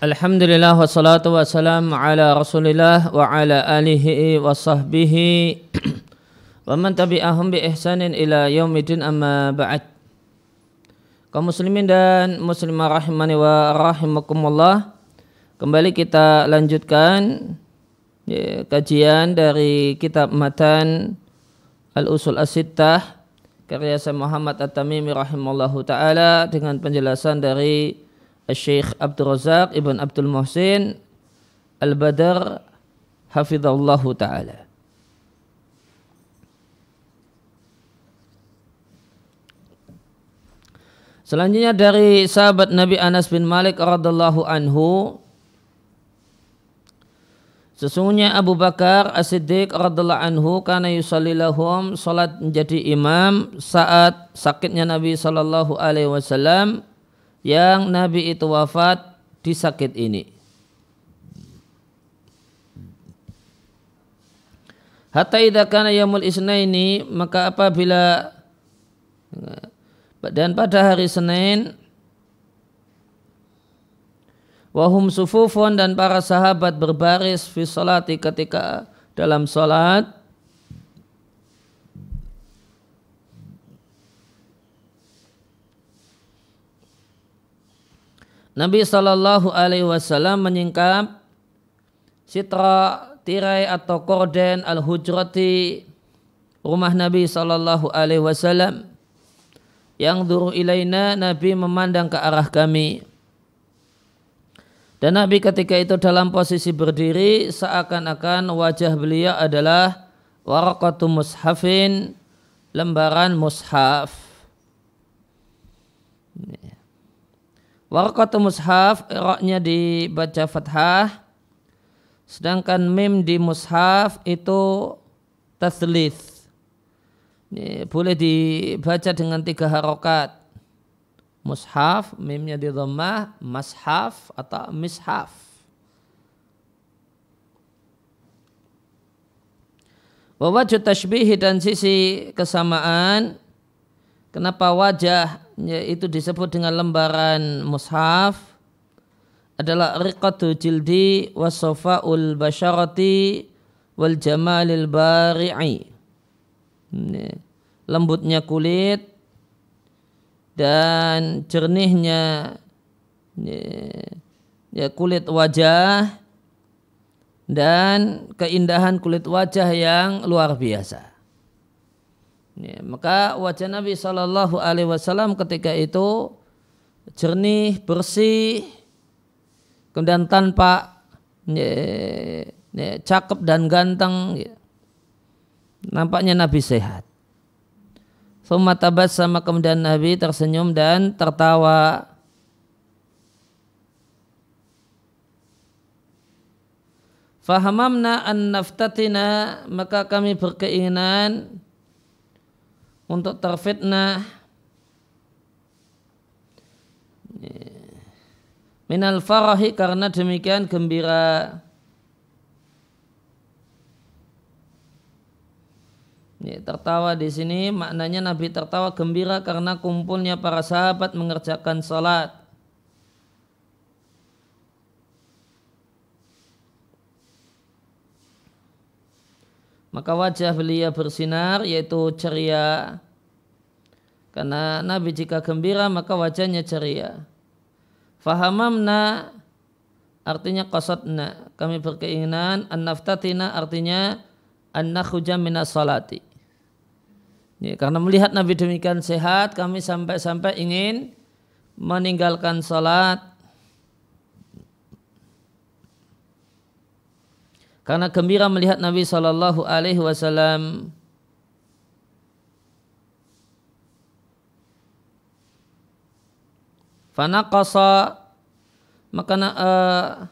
Alhamdulillah wassalatu wassalamu ala rasulillah wa ala alihi wa sahbihi wa man tabi'ahum bi ihsanin ila yaumidin amma ba'd. Kaum muslimin dan muslimah rahimani wa rahimakumullah kembali kita lanjutkan ya, kajian dari kitab matan al-usul as-sittah karya Muhammad At-Tamimi rahimallahu taala dengan penjelasan dari Syekh Abdul Razak Ibn Abdul Muhsin Al-Badar Hafizallahu Ta'ala Selanjutnya dari sahabat Nabi Anas bin Malik radhiallahu anhu Sesungguhnya Abu Bakar As-Siddiq radhiallahu anhu karena yusallilahum salat menjadi imam saat sakitnya Nabi sallallahu alaihi wasallam yang Nabi itu wafat di sakit ini. Hatta idza kana yaumul isnaini maka apabila dan pada hari Senin wahum sufufun dan para sahabat berbaris fi salati ketika dalam salat Nabi Shallallahu Alaihi Wasallam menyingkap sitra tirai atau korden al hujrati rumah Nabi Shallallahu Alaihi Wasallam yang duru ilaina Nabi memandang ke arah kami dan Nabi ketika itu dalam posisi berdiri seakan-akan wajah beliau adalah warakatu mushafin lembaran mushaf. Warqatu mushaf roknya dibaca fathah sedangkan mim di mushaf itu taslith. Boleh dibaca dengan tiga harokat. Mushaf, mimnya di dhammah, mashaf atau mishaf. Wawajud tashbihi dan sisi kesamaan Kenapa wajah itu disebut dengan lembaran mushaf adalah riqatu jildi wasofa'ul basyarati wal jamalil bari'i. Lembutnya kulit dan jernihnya ya kulit wajah dan keindahan kulit wajah yang luar biasa. Ya, maka wajah Nabi Shallallahu Alaihi Wasallam ketika itu jernih, bersih, kemudian tanpa ya, ya, cakep dan ganteng, ya. nampaknya Nabi sehat. Suma tabat sama kemudian Nabi tersenyum dan tertawa. Fahamamna an naftatina maka kami berkeinginan untuk terfitnah minal farahi karena demikian gembira Ini tertawa di sini maknanya Nabi tertawa gembira karena kumpulnya para sahabat mengerjakan salat. Maka wajah beliau bersinar yaitu ceria. Karena Nabi jika gembira maka wajahnya ceria. Fahamamna artinya qasatna. Kami berkeinginan an naftatina artinya an nakhuja minas salati. Ya, karena melihat Nabi demikian sehat kami sampai-sampai ingin meninggalkan salat karena gembira melihat Nabi Shallallahu Alaihi Wasallam Fanaqasa maka uh,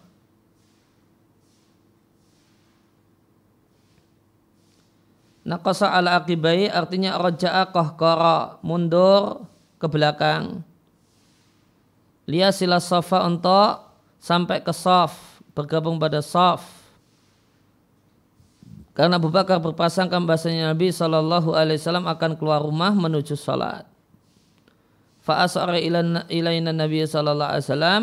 Naqasa ala akibai artinya raja'a qahqara mundur ke belakang. Liasila safa untuk sampai ke saf bergabung pada saf karena Abu Bakar berprasangka bahasanya Nabi Shallallahu Alaihi Wasallam akan keluar rumah menuju salat. Fa'asara ilaina Nabi Shallallahu Alaihi Wasallam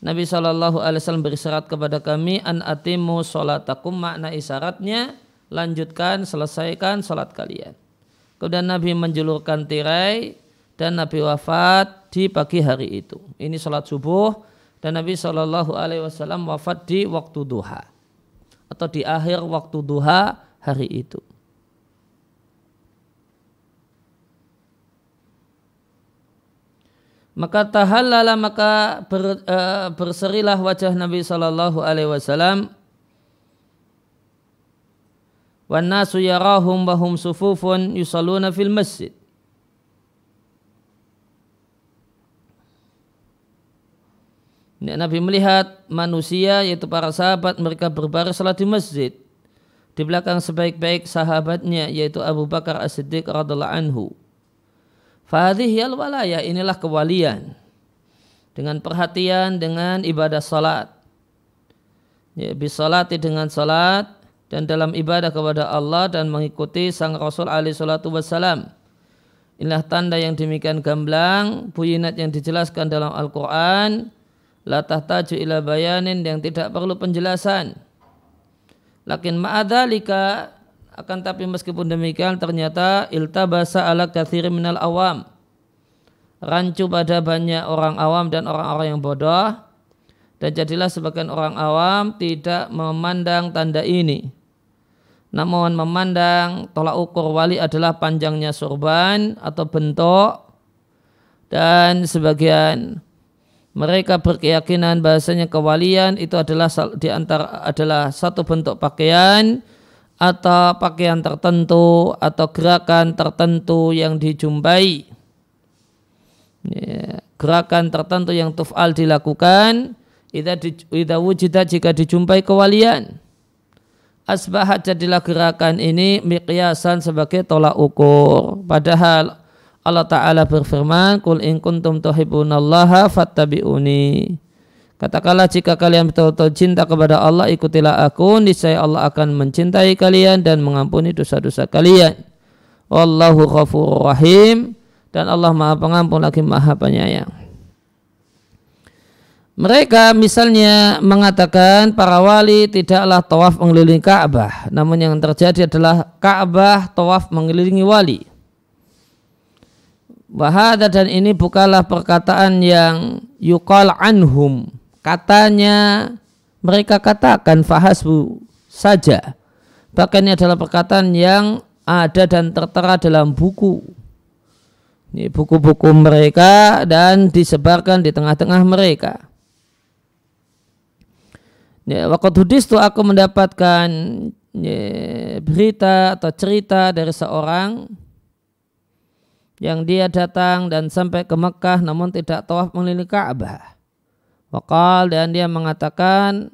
Nabi Shallallahu Alaihi Wasallam berisyarat kepada kami an atimu sholatakum makna isyaratnya lanjutkan selesaikan sholat kalian. Kemudian Nabi menjulurkan tirai dan Nabi wafat di pagi hari itu. Ini sholat subuh dan Nabi Shallallahu Alaihi Wasallam wafat di waktu duha atau di akhir waktu duha hari itu. maka tahallala maka ber, uh, berserilah wajah Nabi sallallahu alaihi wasallam wan nasu yarahum bahum sufufun yusalluna fil masjid Nabi melihat manusia yaitu para sahabat mereka berbaris salat di masjid di belakang sebaik-baik sahabatnya yaitu Abu Bakar As-Siddiq radhiallahu anhu Fadhiyal walaya inilah kewalian. Dengan perhatian dengan ibadah salat. Ya, bisalati dengan salat dan dalam ibadah kepada Allah dan mengikuti sang Rasul alaihi salatu wassalam. Inilah tanda yang demikian gamblang, buyinat yang dijelaskan dalam Al-Quran, la tahtaju ila bayanin yang tidak perlu penjelasan. Lakin ma'adhalika akan tapi meskipun demikian ternyata iltabasa ala kathir minal awam. Rancu pada banyak orang awam dan orang-orang yang bodoh. Dan jadilah sebagian orang awam tidak memandang tanda ini. Namun memandang tolak ukur wali adalah panjangnya sorban atau bentuk. Dan sebagian mereka berkeyakinan bahasanya kewalian itu adalah di antara adalah satu bentuk pakaian atau pakaian tertentu atau gerakan tertentu yang dijumpai. Ya, gerakan tertentu yang tuf'al dilakukan idza wujida jika dijumpai kewalian. Asbahat jadilah gerakan ini miqyasan sebagai tolak ukur. Padahal Allah Ta'ala berfirman Kul in kuntum tuhibunallaha fattabi'uni Katakanlah jika kalian betul-betul cinta kepada Allah, ikutilah aku, niscaya Allah akan mencintai kalian dan mengampuni dosa-dosa kalian. Wallahu ghafurur rahim dan Allah Maha Pengampun lagi Maha Penyayang. Mereka misalnya mengatakan para wali tidaklah tawaf mengelilingi Ka'bah, namun yang terjadi adalah Ka'bah tawaf mengelilingi wali. Wahada dan ini bukanlah perkataan yang yukal anhum katanya mereka katakan fahasbu saja. Bahkan ini adalah perkataan yang ada dan tertera dalam buku. Ini buku-buku mereka dan disebarkan di tengah-tengah mereka. Ya, waktu hudis itu aku mendapatkan ya, berita atau cerita dari seorang yang dia datang dan sampai ke Mekah namun tidak tawaf mengelilingi Ka'bah. Wakal dan dia mengatakan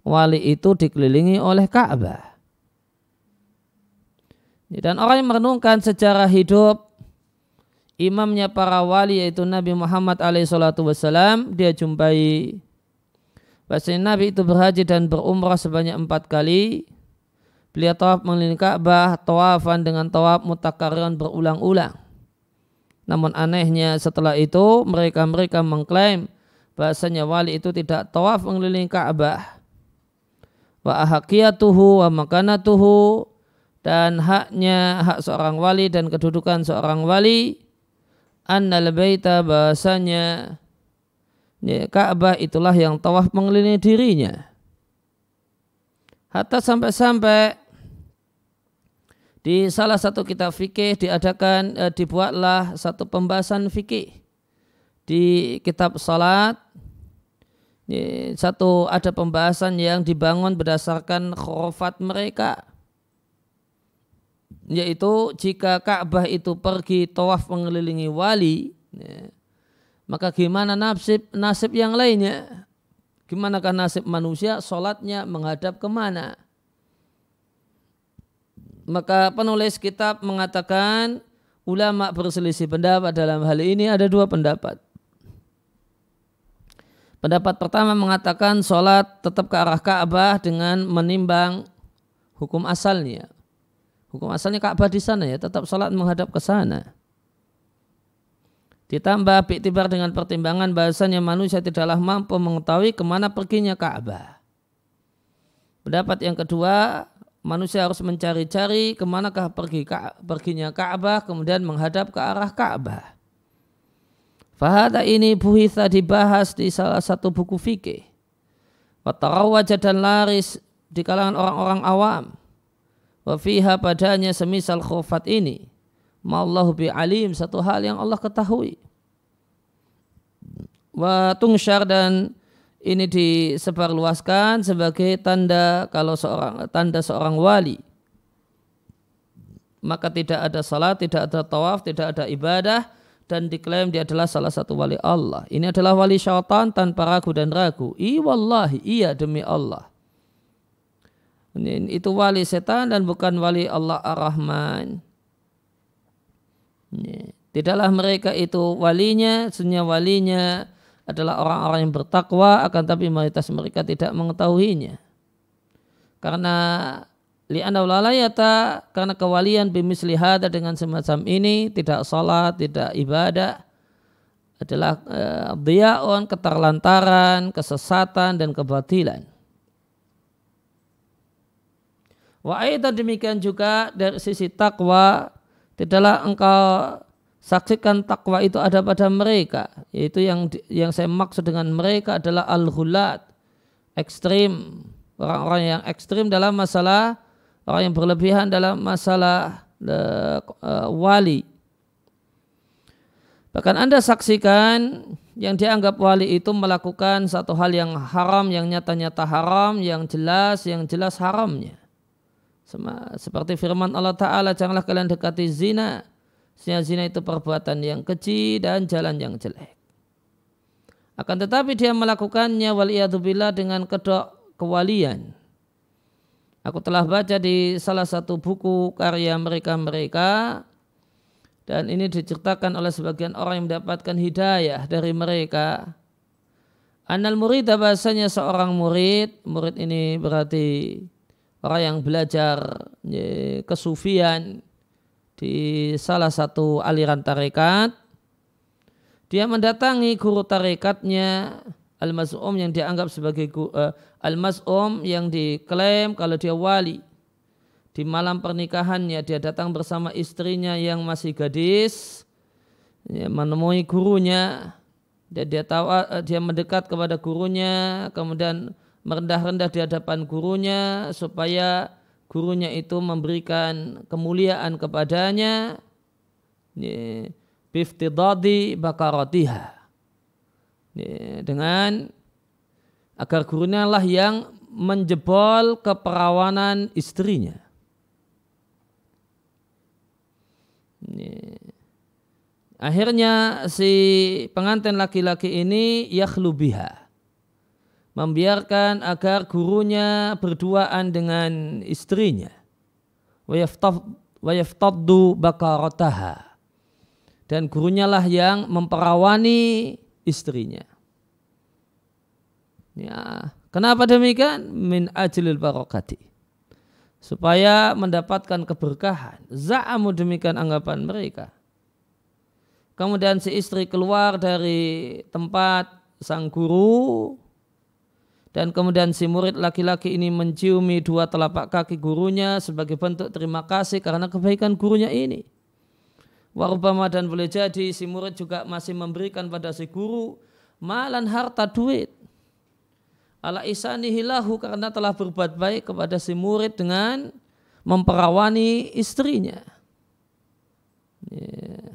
wali itu dikelilingi oleh Ka'bah. Dan orang yang merenungkan sejarah hidup imamnya para wali yaitu Nabi Muhammad SAW dia jumpai Bahasanya Nabi itu berhaji dan berumrah sebanyak empat kali. Beliau tawaf mengelilingi Ka'bah, tawafan dengan tawaf mutakariran berulang-ulang. Namun anehnya setelah itu mereka-mereka mengklaim bahasanya wali itu tidak tawaf mengelilingi Ka'bah. Wa ahaqiyatuhu wa makanatuhu dan haknya hak seorang wali dan kedudukan seorang wali annal baita bahasanya ya, Ka'bah itulah yang tawaf mengelilingi dirinya. Hatta sampai-sampai di salah satu kitab fikih diadakan eh, dibuatlah satu pembahasan fikih di kitab salat. Satu ada pembahasan yang dibangun berdasarkan khurafat mereka yaitu jika Ka'bah itu pergi tawaf mengelilingi wali ya, maka gimana nasib nasib yang lainnya? Gimana kan nasib manusia? Sholatnya menghadap ke mana maka penulis kitab mengatakan ulama berselisih pendapat dalam hal ini ada dua pendapat Pendapat pertama mengatakan sholat tetap ke arah Ka'bah dengan menimbang hukum asalnya. Hukum asalnya Ka'bah di sana ya, tetap sholat menghadap ke sana. Ditambah iktibar dengan pertimbangan bahasanya manusia tidaklah mampu mengetahui ke mana perginya Ka'bah. Pendapat yang kedua, manusia harus mencari-cari ke manakah pergi perginya Ka'bah kemudian menghadap ke arah Ka'bah. Fahada ini buhitha dibahas di salah satu buku fikih. Watarawaja dan laris di kalangan orang-orang awam. Wafiha padanya semisal khufat ini Ma'allahu alim satu hal yang Allah ketahui. Wa tungsyar dan ini disebarluaskan sebagai tanda kalau seorang tanda seorang wali. Maka tidak ada salat, tidak ada tawaf, tidak ada ibadah dan diklaim dia adalah salah satu wali Allah. Ini adalah wali syaitan tanpa ragu dan ragu. I wallahi, iya demi Allah. Ini, itu wali setan dan bukan wali Allah Ar-Rahman. Tidaklah mereka itu walinya, sunya walinya adalah orang-orang yang bertakwa, akan tapi mayoritas mereka tidak mengetahuinya. Karena li'anna ulayata karena kewalian bimis lihada dengan semacam ini tidak salat, tidak ibadah adalah uh, keterlantaran, kesesatan dan kebatilan. Wa demikian juga dari sisi takwa Tidaklah engkau saksikan takwa itu ada pada mereka. Yaitu yang yang saya maksud dengan mereka adalah al-hulat. Ekstrim. Orang-orang yang ekstrim dalam masalah, orang yang berlebihan dalam masalah uh, wali. Bahkan Anda saksikan yang dianggap wali itu melakukan satu hal yang haram, yang nyata-nyata haram, yang jelas, yang jelas haramnya. Seperti firman Allah Ta'ala, janganlah kalian dekati zina. Zina, zina itu perbuatan yang keji dan jalan yang jelek. Akan tetapi dia melakukannya waliyadzubillah dengan kedok kewalian. Aku telah baca di salah satu buku karya mereka-mereka dan ini diceritakan oleh sebagian orang yang mendapatkan hidayah dari mereka. Anal murid bahasanya seorang murid, murid ini berarti orang yang belajar kesufian di salah satu aliran tarekat dia mendatangi guru tarekatnya al-mas'um yang dianggap sebagai uh, al-mas'um yang diklaim kalau dia wali. Di malam pernikahannya dia datang bersama istrinya yang masih gadis ya, menemui gurunya. Dan dia tahu uh, dia mendekat kepada gurunya kemudian merendah-rendah di hadapan gurunya supaya gurunya itu memberikan kemuliaan kepadanya biftidadi bakaratiha dengan agar gurunya lah yang menjebol keperawanan istrinya. Akhirnya si pengantin laki-laki ini yakhlubiha membiarkan agar gurunya berduaan dengan istrinya. Wayaftaddu bakarataha. Dan gurunya lah yang memperawani istrinya. Ya, kenapa demikian? Min ajlil barakati. Supaya mendapatkan keberkahan. Za'amu demikian anggapan mereka. Kemudian si istri keluar dari tempat sang guru dan kemudian si murid laki-laki ini menciumi dua telapak kaki gurunya sebagai bentuk terima kasih karena kebaikan gurunya ini. Warubama dan boleh jadi si murid juga masih memberikan pada si guru malan harta duit. Ala isanihilahu karena telah berbuat baik kepada si murid dengan memperawani istrinya. Yeah.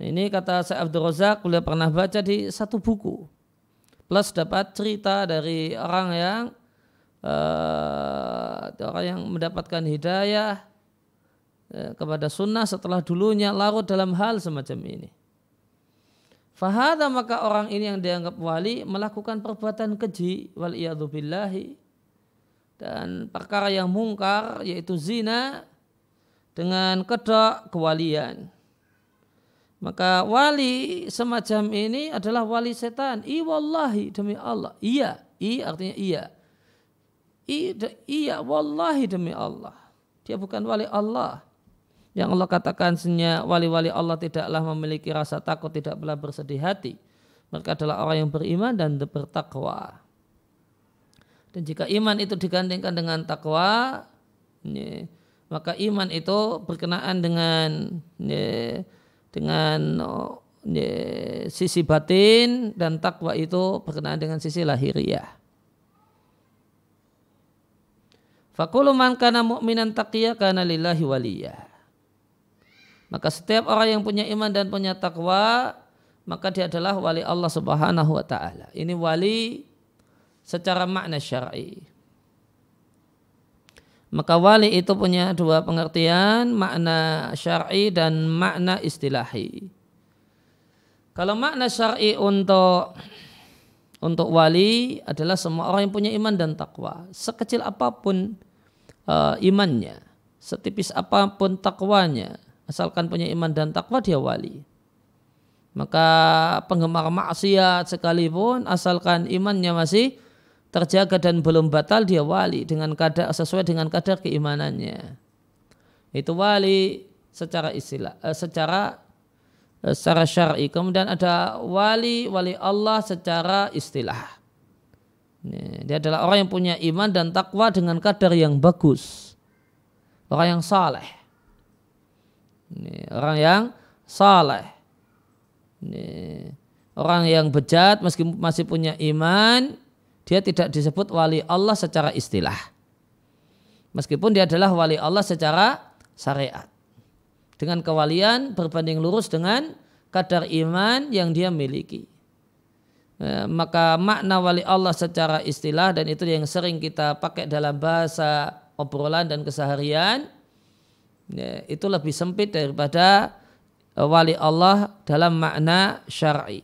Ini kata Syekh Abdul Razak, beliau pernah baca di satu buku plus dapat cerita dari orang yang uh, orang yang mendapatkan hidayah uh, kepada sunnah setelah dulunya larut dalam hal semacam ini. Fahada maka orang ini yang dianggap wali melakukan perbuatan keji wal billahi dan perkara yang mungkar yaitu zina dengan kedok kewalian. Maka wali semacam ini adalah wali setan. I wallahi demi Allah. Iya, i artinya iya. I, iya wallahi demi Allah. Dia bukan wali Allah. yang Allah katakan senyap wali-wali Allah tidaklah memiliki rasa takut, tidak pula bersedih hati. Mereka adalah orang yang beriman dan bertakwa. Dan jika iman itu digandingkan dengan takwa, ya, maka iman itu berkenaan dengan ya, dengan ya, sisi batin dan takwa itu berkenaan dengan sisi lahiriah. Fakulu man kana mu'minan taqiyya kana lillahi waliyah. Maka setiap orang yang punya iman dan punya takwa, maka dia adalah wali Allah Subhanahu wa taala. Ini wali secara makna syar'i. Maka wali itu punya dua pengertian, makna syar'i dan makna istilahi. Kalau makna syar'i untuk untuk wali adalah semua orang yang punya iman dan takwa, sekecil apa pun uh, imannya, setipis apa pun takwanya, asalkan punya iman dan takwa dia wali. Maka penggemar maksiat sekalipun asalkan imannya masih terjaga dan belum batal dia wali dengan kadar sesuai dengan kadar keimanannya. Itu wali secara istilah eh, secara eh, secara syar'i. Kemudian ada wali wali Allah secara istilah. Dia adalah orang yang punya iman dan takwa dengan kadar yang bagus. Orang yang saleh. Orang yang saleh. Orang yang bejat meski masih punya iman, dia tidak disebut wali Allah secara istilah. Meskipun dia adalah wali Allah secara syariat. Dengan kewalian berbanding lurus dengan kadar iman yang dia miliki. Ya, maka makna wali Allah secara istilah dan itu yang sering kita pakai dalam bahasa obrolan dan keseharian ya, itu lebih sempit daripada wali Allah dalam makna syar'i.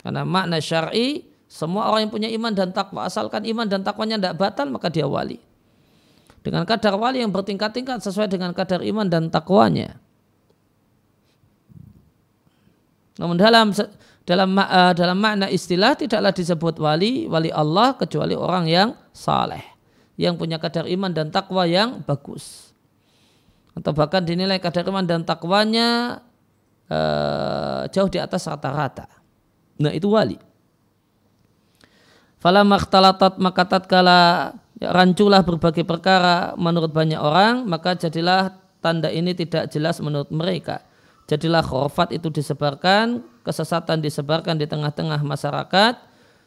Karena makna syar'i semua orang yang punya iman dan takwa asalkan iman dan takwanya tidak batal maka dia wali. Dengan kadar wali yang bertingkat-tingkat sesuai dengan kadar iman dan takwanya. Namun dalam dalam uh, dalam makna istilah tidaklah disebut wali wali Allah kecuali orang yang saleh yang punya kadar iman dan takwa yang bagus atau bahkan dinilai kadar iman dan takwanya uh, jauh di atas rata-rata. Nah itu wali. Fala makhtalatat maka tatkala ranculah berbagai perkara menurut banyak orang maka jadilah tanda ini tidak jelas menurut mereka. Jadilah khurafat itu disebarkan, kesesatan disebarkan di tengah-tengah masyarakat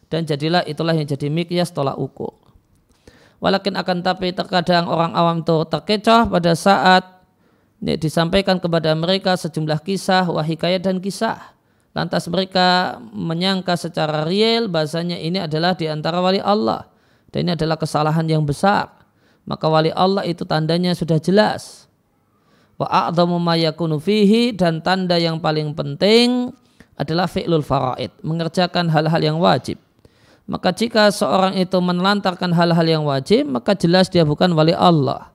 dan jadilah itulah yang jadi mikyas tolak ukur. Walakin akan tapi terkadang orang awam itu terkecoh pada saat disampaikan kepada mereka sejumlah kisah, wahikayat dan kisah. Lantas mereka menyangka secara real bahasanya ini adalah di antara wali Allah. Dan ini adalah kesalahan yang besar. Maka wali Allah itu tandanya sudah jelas. Dan tanda yang paling penting adalah fi'lul faraid, mengerjakan hal-hal yang wajib. Maka jika seorang itu menelantarkan hal-hal yang wajib, maka jelas dia bukan wali Allah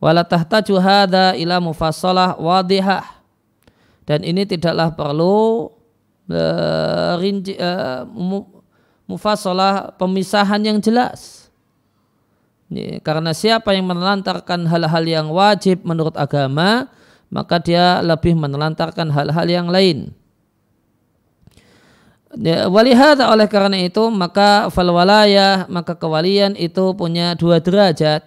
wala tahtaju hadza ila mufassalah wadihah dan ini tidaklah perlu uh, rinci, uh, mufassalah pemisahan yang jelas. Ini, karena siapa yang menelantarkan hal-hal yang wajib menurut agama maka dia lebih menelantarkan hal-hal yang lain. Ya, walihada oleh karena itu maka fal maka kewalian itu punya dua derajat.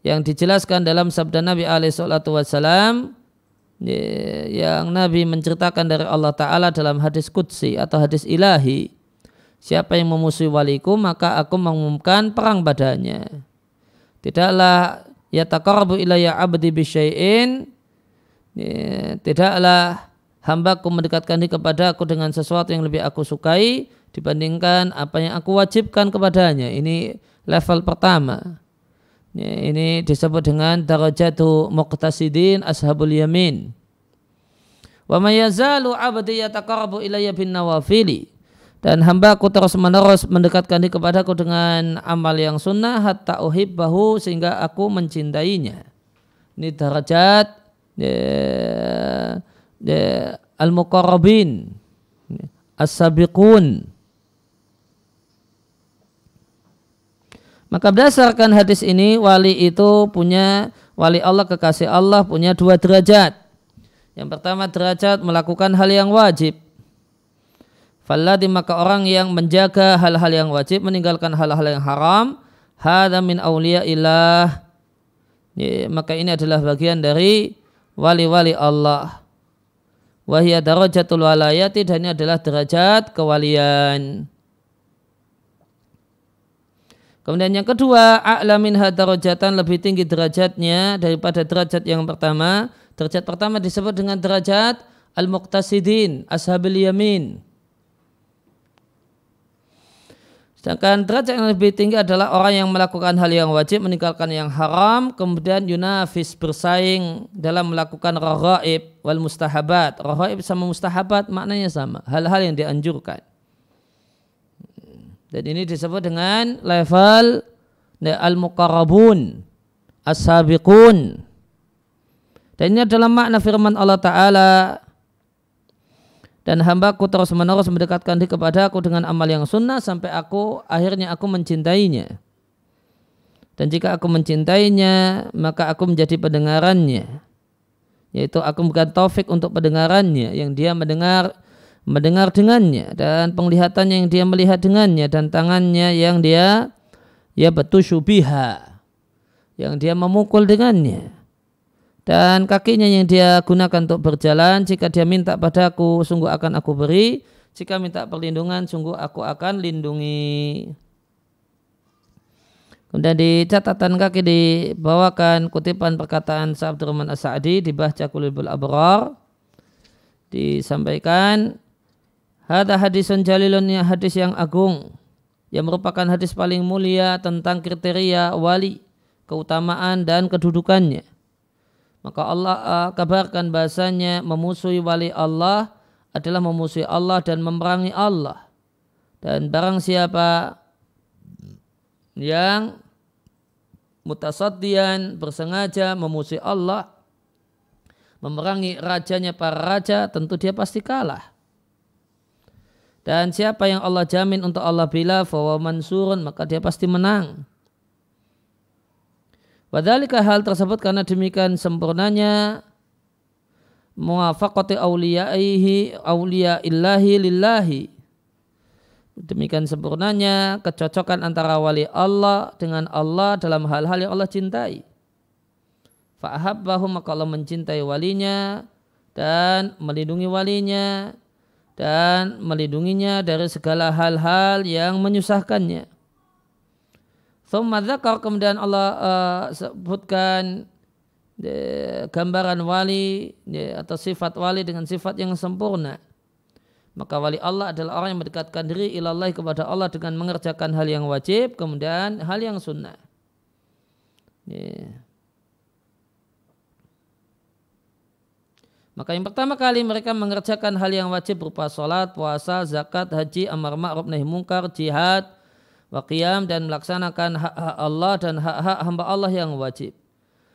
Yang dijelaskan dalam sabda Nabi Alaihissalam yang Nabi menceritakan dari Allah Ta'ala dalam hadis Qudsi atau hadis ilahi. Siapa yang memusuhi waliku maka aku mengumumkan perang badannya. Tidaklah ya taqarrabu ilayya abdi bisyai'in. Tidaklah hambaku mendekatkan diri kepada aku dengan sesuatu yang lebih aku sukai dibandingkan apa yang aku wajibkan kepadanya. Ini level pertama ini disebut dengan darajatu muqtasidin ashabul yamin. Wa may yazalu 'abdi yataqarrabu ilayya bin nawafili. Dan hambaku terus menerus mendekatkan diri kepadaku dengan amal yang sunnah hatta uhibbahu sehingga aku mencintainya. Ini darajat ya, ya, al-muqarrabin as-sabiqun Maka berdasarkan hadis ini wali itu punya wali Allah kekasih Allah punya dua derajat. Yang pertama derajat melakukan hal yang wajib. Falladi maka orang yang menjaga hal-hal yang wajib meninggalkan hal-hal yang haram. Hada min ilah. Ya, maka ini adalah bagian dari wali-wali Allah. Wahia darajatul walayati dan ini adalah derajat kewalian. Kemudian yang kedua, a'lamin hadarajatan lebih tinggi derajatnya daripada derajat yang pertama. Derajat pertama disebut dengan derajat al-muqtasidin, ashabil yamin. Sedangkan derajat yang lebih tinggi adalah orang yang melakukan hal yang wajib, meninggalkan yang haram, kemudian yunafis bersaing dalam melakukan raghaib wal mustahabat. Raghaib sama mustahabat maknanya sama, hal-hal yang dianjurkan. Dan ini disebut dengan level al-muqarrabun, as-sabiqun. Dan ini adalah makna firman Allah Ta'ala dan hambaku terus menerus mendekatkan diri kepada aku dengan amal yang sunnah sampai aku akhirnya aku mencintainya. Dan jika aku mencintainya, maka aku menjadi pendengarannya. Yaitu aku bukan taufik untuk pendengarannya yang dia mendengar mendengar dengannya dan penglihatannya yang dia melihat dengannya dan tangannya yang dia ya betul syubiha yang dia memukul dengannya. Dan kakinya yang dia gunakan untuk berjalan jika dia minta padaku sungguh akan aku beri. Jika minta perlindungan sungguh aku akan lindungi. Kemudian di catatan kaki dibawakan kutipan perkataan Sa'abdur Rahman As-Sa'di di Bahca Kulibul Abrar. Disampaikan Hada hadisun jalilun ya hadis yang agung yang merupakan hadis paling mulia tentang kriteria wali, keutamaan dan kedudukannya. Maka Allah uh, kabarkan bahasanya memusuhi wali Allah adalah memusuhi Allah dan memerangi Allah. Dan barang siapa yang mutasadian bersengaja memusuhi Allah, memerangi rajanya para raja, tentu dia pasti kalah. Dan siapa yang Allah jamin untuk Allah bila fawa mansurun maka dia pasti menang. Wadhalika hal tersebut karena demikian sempurnanya muwafaqati awliyaihi awliya illahi lillahi. Demikian sempurnanya kecocokan antara wali Allah dengan Allah dalam hal-hal yang Allah cintai. Fa'ahabbahu maka Allah mencintai walinya dan melindungi walinya dan melindunginya dari segala hal-hal yang menyusahkannya. Thumma kemudian Allah uh, sebutkan uh, gambaran wali uh, atau sifat wali dengan sifat yang sempurna. Maka wali Allah adalah orang yang mendekatkan diri ilallah kepada Allah dengan mengerjakan hal yang wajib, kemudian hal yang sunnah. Yeah. Maka yang pertama kali mereka mengerjakan hal yang wajib berupa sholat, puasa, zakat, haji, amar ma'ruf nahi mungkar, jihad, waqiyam dan melaksanakan hak-hak Allah dan hak-hak hamba Allah yang wajib.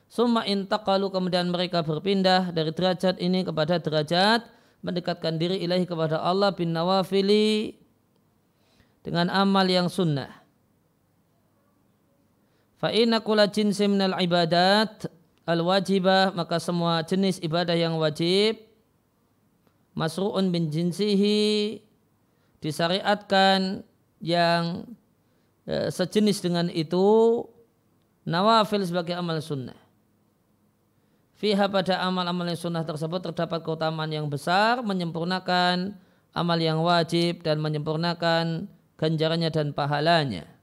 Summa intaqalu kemudian mereka berpindah dari derajat ini kepada derajat mendekatkan diri ilahi kepada Allah bin nawafili dengan amal yang sunnah. Fa inna kula jinsi minal ibadat al-wajibah maka semua jenis ibadah yang wajib masru'un bin jinsihi disyariatkan yang e, sejenis dengan itu nawafil sebagai amal sunnah. Fiha pada amal-amal yang sunnah tersebut terdapat keutamaan yang besar menyempurnakan amal yang wajib dan menyempurnakan ganjarannya dan pahalanya.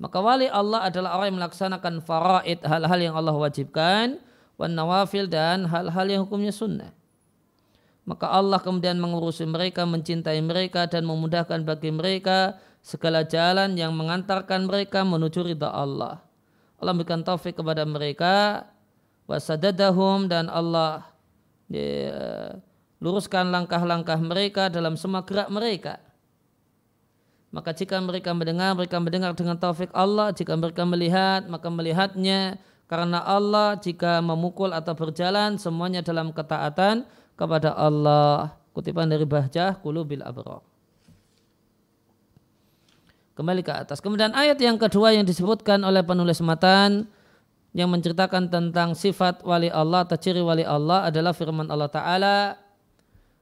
Maka wali Allah adalah orang yang melaksanakan faraid hal-hal yang Allah wajibkan, wan nawafil dan hal-hal yang hukumnya sunnah. Maka Allah kemudian mengurusi mereka, mencintai mereka dan memudahkan bagi mereka segala jalan yang mengantarkan mereka menuju ridha Allah. Allah memberikan taufik kepada mereka wasadadahum dan Allah ya, luruskan langkah-langkah mereka dalam semua gerak mereka maka jika mereka mendengar, mereka mendengar dengan taufik Allah. Jika mereka melihat, maka melihatnya karena Allah. Jika memukul atau berjalan, semuanya dalam ketaatan kepada Allah. Kutipan dari Bahjah, Kulubil Abrar. kembali ke atas. Kemudian ayat yang kedua yang disebutkan oleh penulis matan yang menceritakan tentang sifat wali Allah atau ciri wali Allah adalah firman Allah Ta'ala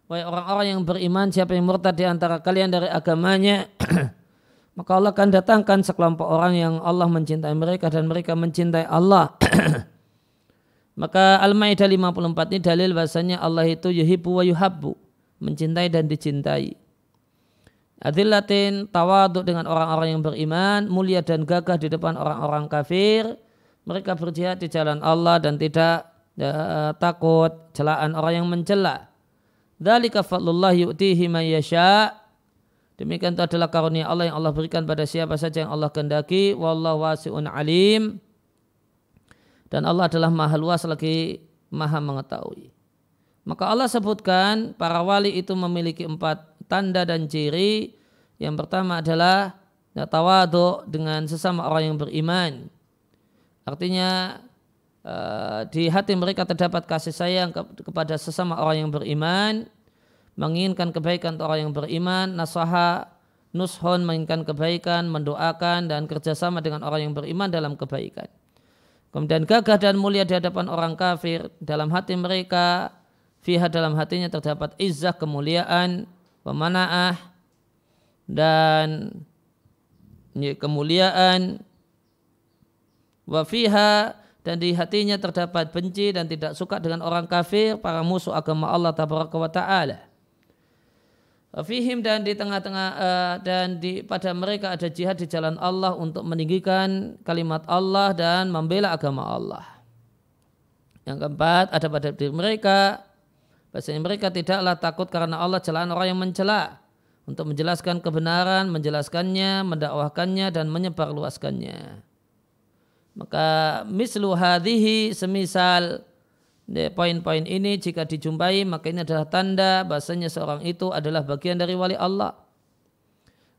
Wahai orang-orang yang beriman siapa yang murtad di antara kalian dari agamanya maka Allah akan datangkan sekelompok orang yang Allah mencintai mereka dan mereka mencintai Allah maka Al-Maidah 54 ini dalil bahasanya Allah itu yuhibbu wa yuhabbu mencintai dan dicintai Adillatin tawaduk dengan orang-orang yang beriman, mulia dan gagah di depan orang-orang kafir. Mereka berjihad di jalan Allah dan tidak uh, takut celaan orang yang mencela. Dzalika fadlullah yu'tihi man yasha. Demikian itu adalah karunia Allah yang Allah berikan pada siapa saja yang Allah kehendaki. Wallahu wasi'un alim. Dan Allah adalah maha luas lagi maha mengetahui. Maka Allah sebutkan para wali itu memiliki empat tanda dan ciri. Yang pertama adalah tawadu dengan sesama orang yang beriman. Artinya eh, di hati mereka terdapat kasih sayang kepada sesama orang yang beriman, menginginkan kebaikan untuk orang yang beriman, nasaha, nushon menginginkan kebaikan, mendoakan dan kerjasama dengan orang yang beriman dalam kebaikan. Kemudian gagah dan mulia di hadapan orang kafir dalam hati mereka Fiha dalam hatinya terdapat izzah kemuliaan, pemanaah dan kemuliaan wa fiha dan di hatinya terdapat benci dan tidak suka dengan orang kafir para musuh agama Allah tabaraka wa Fihim dan di tengah-tengah uh, dan di pada mereka ada jihad di jalan Allah untuk meninggikan kalimat Allah dan membela agama Allah. Yang keempat ada pada diri mereka Bahasanya mereka tidaklah takut karena Allah celaan orang yang mencela untuk menjelaskan kebenaran, menjelaskannya, mendakwahkannya dan menyebarluaskannya. Maka mislu hadhihi semisal poin-poin ini jika dijumpai maka ini adalah tanda bahasanya seorang itu adalah bagian dari wali Allah.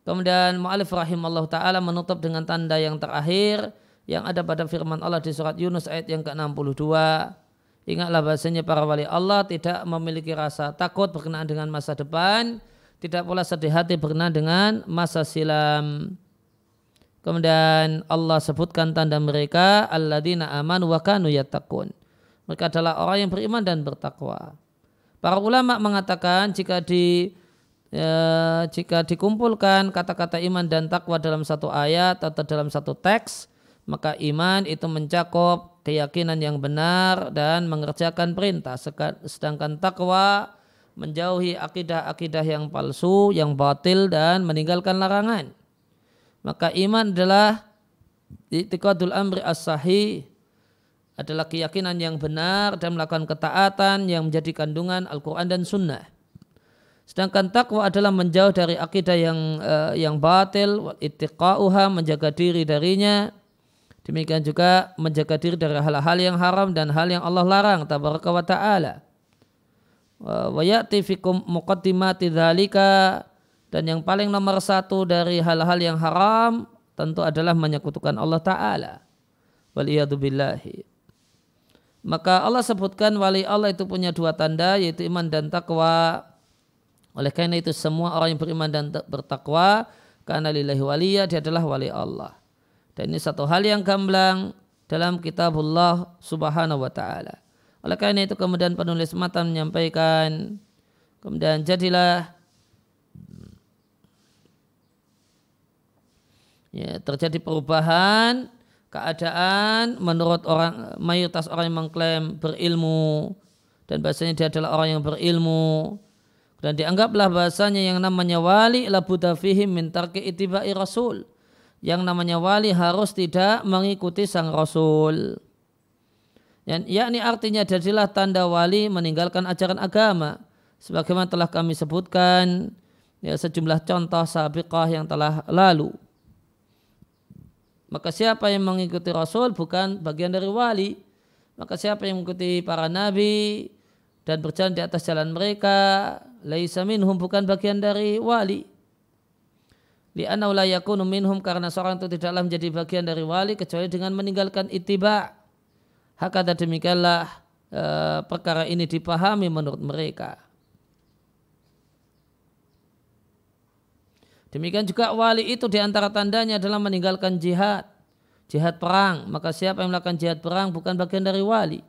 Kemudian mu'alif rahimallahu ta'ala menutup dengan tanda yang terakhir yang ada pada firman Allah di surat Yunus ayat yang ke-62 Ingatlah bahasanya para wali Allah tidak memiliki rasa takut berkenaan dengan masa depan, tidak pula sedih hati berkenaan dengan masa silam. Kemudian Allah sebutkan tanda mereka alladzina amanu wa kanu yattaqun. Mereka adalah orang yang beriman dan bertakwa. Para ulama mengatakan jika di ya, jika dikumpulkan kata-kata iman dan takwa dalam satu ayat atau dalam satu teks, maka iman itu mencakup keyakinan yang benar dan mengerjakan perintah sedangkan takwa menjauhi akidah-akidah yang palsu, yang batil dan meninggalkan larangan. Maka iman adalah itikadul amri as-sahih adalah keyakinan yang benar dan melakukan ketaatan yang menjadi kandungan Al-Quran dan Sunnah. Sedangkan takwa adalah menjauh dari akidah yang uh, yang batil, itiqauha menjaga diri darinya, Demikian juga menjaga diri dari hal-hal yang haram dan hal yang Allah larang tabaraka wa ta'ala. Ya'ti fikum muqaddimati dzalika dan yang paling nomor satu dari hal-hal yang haram tentu adalah menyekutukan Allah Ta'ala. Waliyadu billahi. Maka Allah sebutkan wali Allah itu punya dua tanda yaitu iman dan takwa. Oleh karena itu semua orang yang beriman dan bertakwa karena lillahi waliyah dia adalah wali Allah. Dan ini satu hal yang gamblang dalam kitabullah subhanahu wa ta'ala. Oleh karena itu kemudian penulis matan menyampaikan kemudian jadilah ya, terjadi perubahan keadaan menurut orang mayoritas orang yang mengklaim berilmu dan bahasanya dia adalah orang yang berilmu dan dianggaplah bahasanya yang namanya wali la budafihim min tarki itibai rasul yang namanya wali harus tidak mengikuti sang rasul. Dan yakni artinya jadilah tanda wali meninggalkan ajaran agama. Sebagaimana telah kami sebutkan ya, sejumlah contoh sabiqah yang telah lalu. Maka siapa yang mengikuti Rasul bukan bagian dari wali. Maka siapa yang mengikuti para nabi dan berjalan di atas jalan mereka, laisa minhum bukan bagian dari wali li'annahu la yakunu minhum karena seorang itu tidaklah menjadi bagian dari wali kecuali dengan meninggalkan ittiba. Hakata demikianlah e, perkara ini dipahami menurut mereka. Demikian juga wali itu di antara tandanya adalah meninggalkan jihad. Jihad perang. Maka siapa yang melakukan jihad perang bukan bagian dari wali.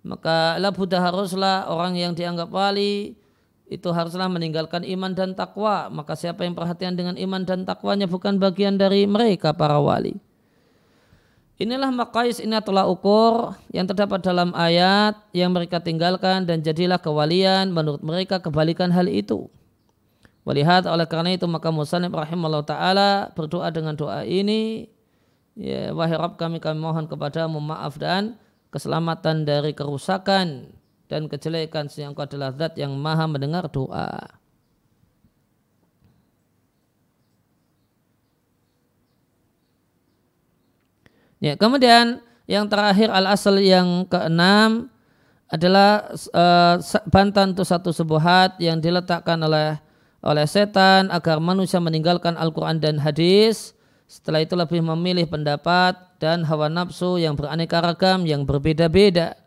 Maka la buddha haruslah orang yang dianggap wali itu haruslah meninggalkan iman dan takwa. Maka siapa yang perhatian dengan iman dan takwanya bukan bagian dari mereka para wali. Inilah makais ini telah ukur yang terdapat dalam ayat yang mereka tinggalkan dan jadilah kewalian menurut mereka kebalikan hal itu. Walihat oleh karena itu maka Musanib rahimahullah ta'ala berdoa dengan doa ini. Ya, wahai Rabb kami kami mohon kepadamu maaf dan keselamatan dari kerusakan dan kejelekan yang kau adalah zat yang maha mendengar doa. Ya, kemudian yang terakhir al-asal yang keenam adalah uh, bantahan untuk satu sebuhat yang diletakkan oleh oleh setan agar manusia meninggalkan Al-Quran dan hadis setelah itu lebih memilih pendapat dan hawa nafsu yang beraneka ragam yang berbeda-beda.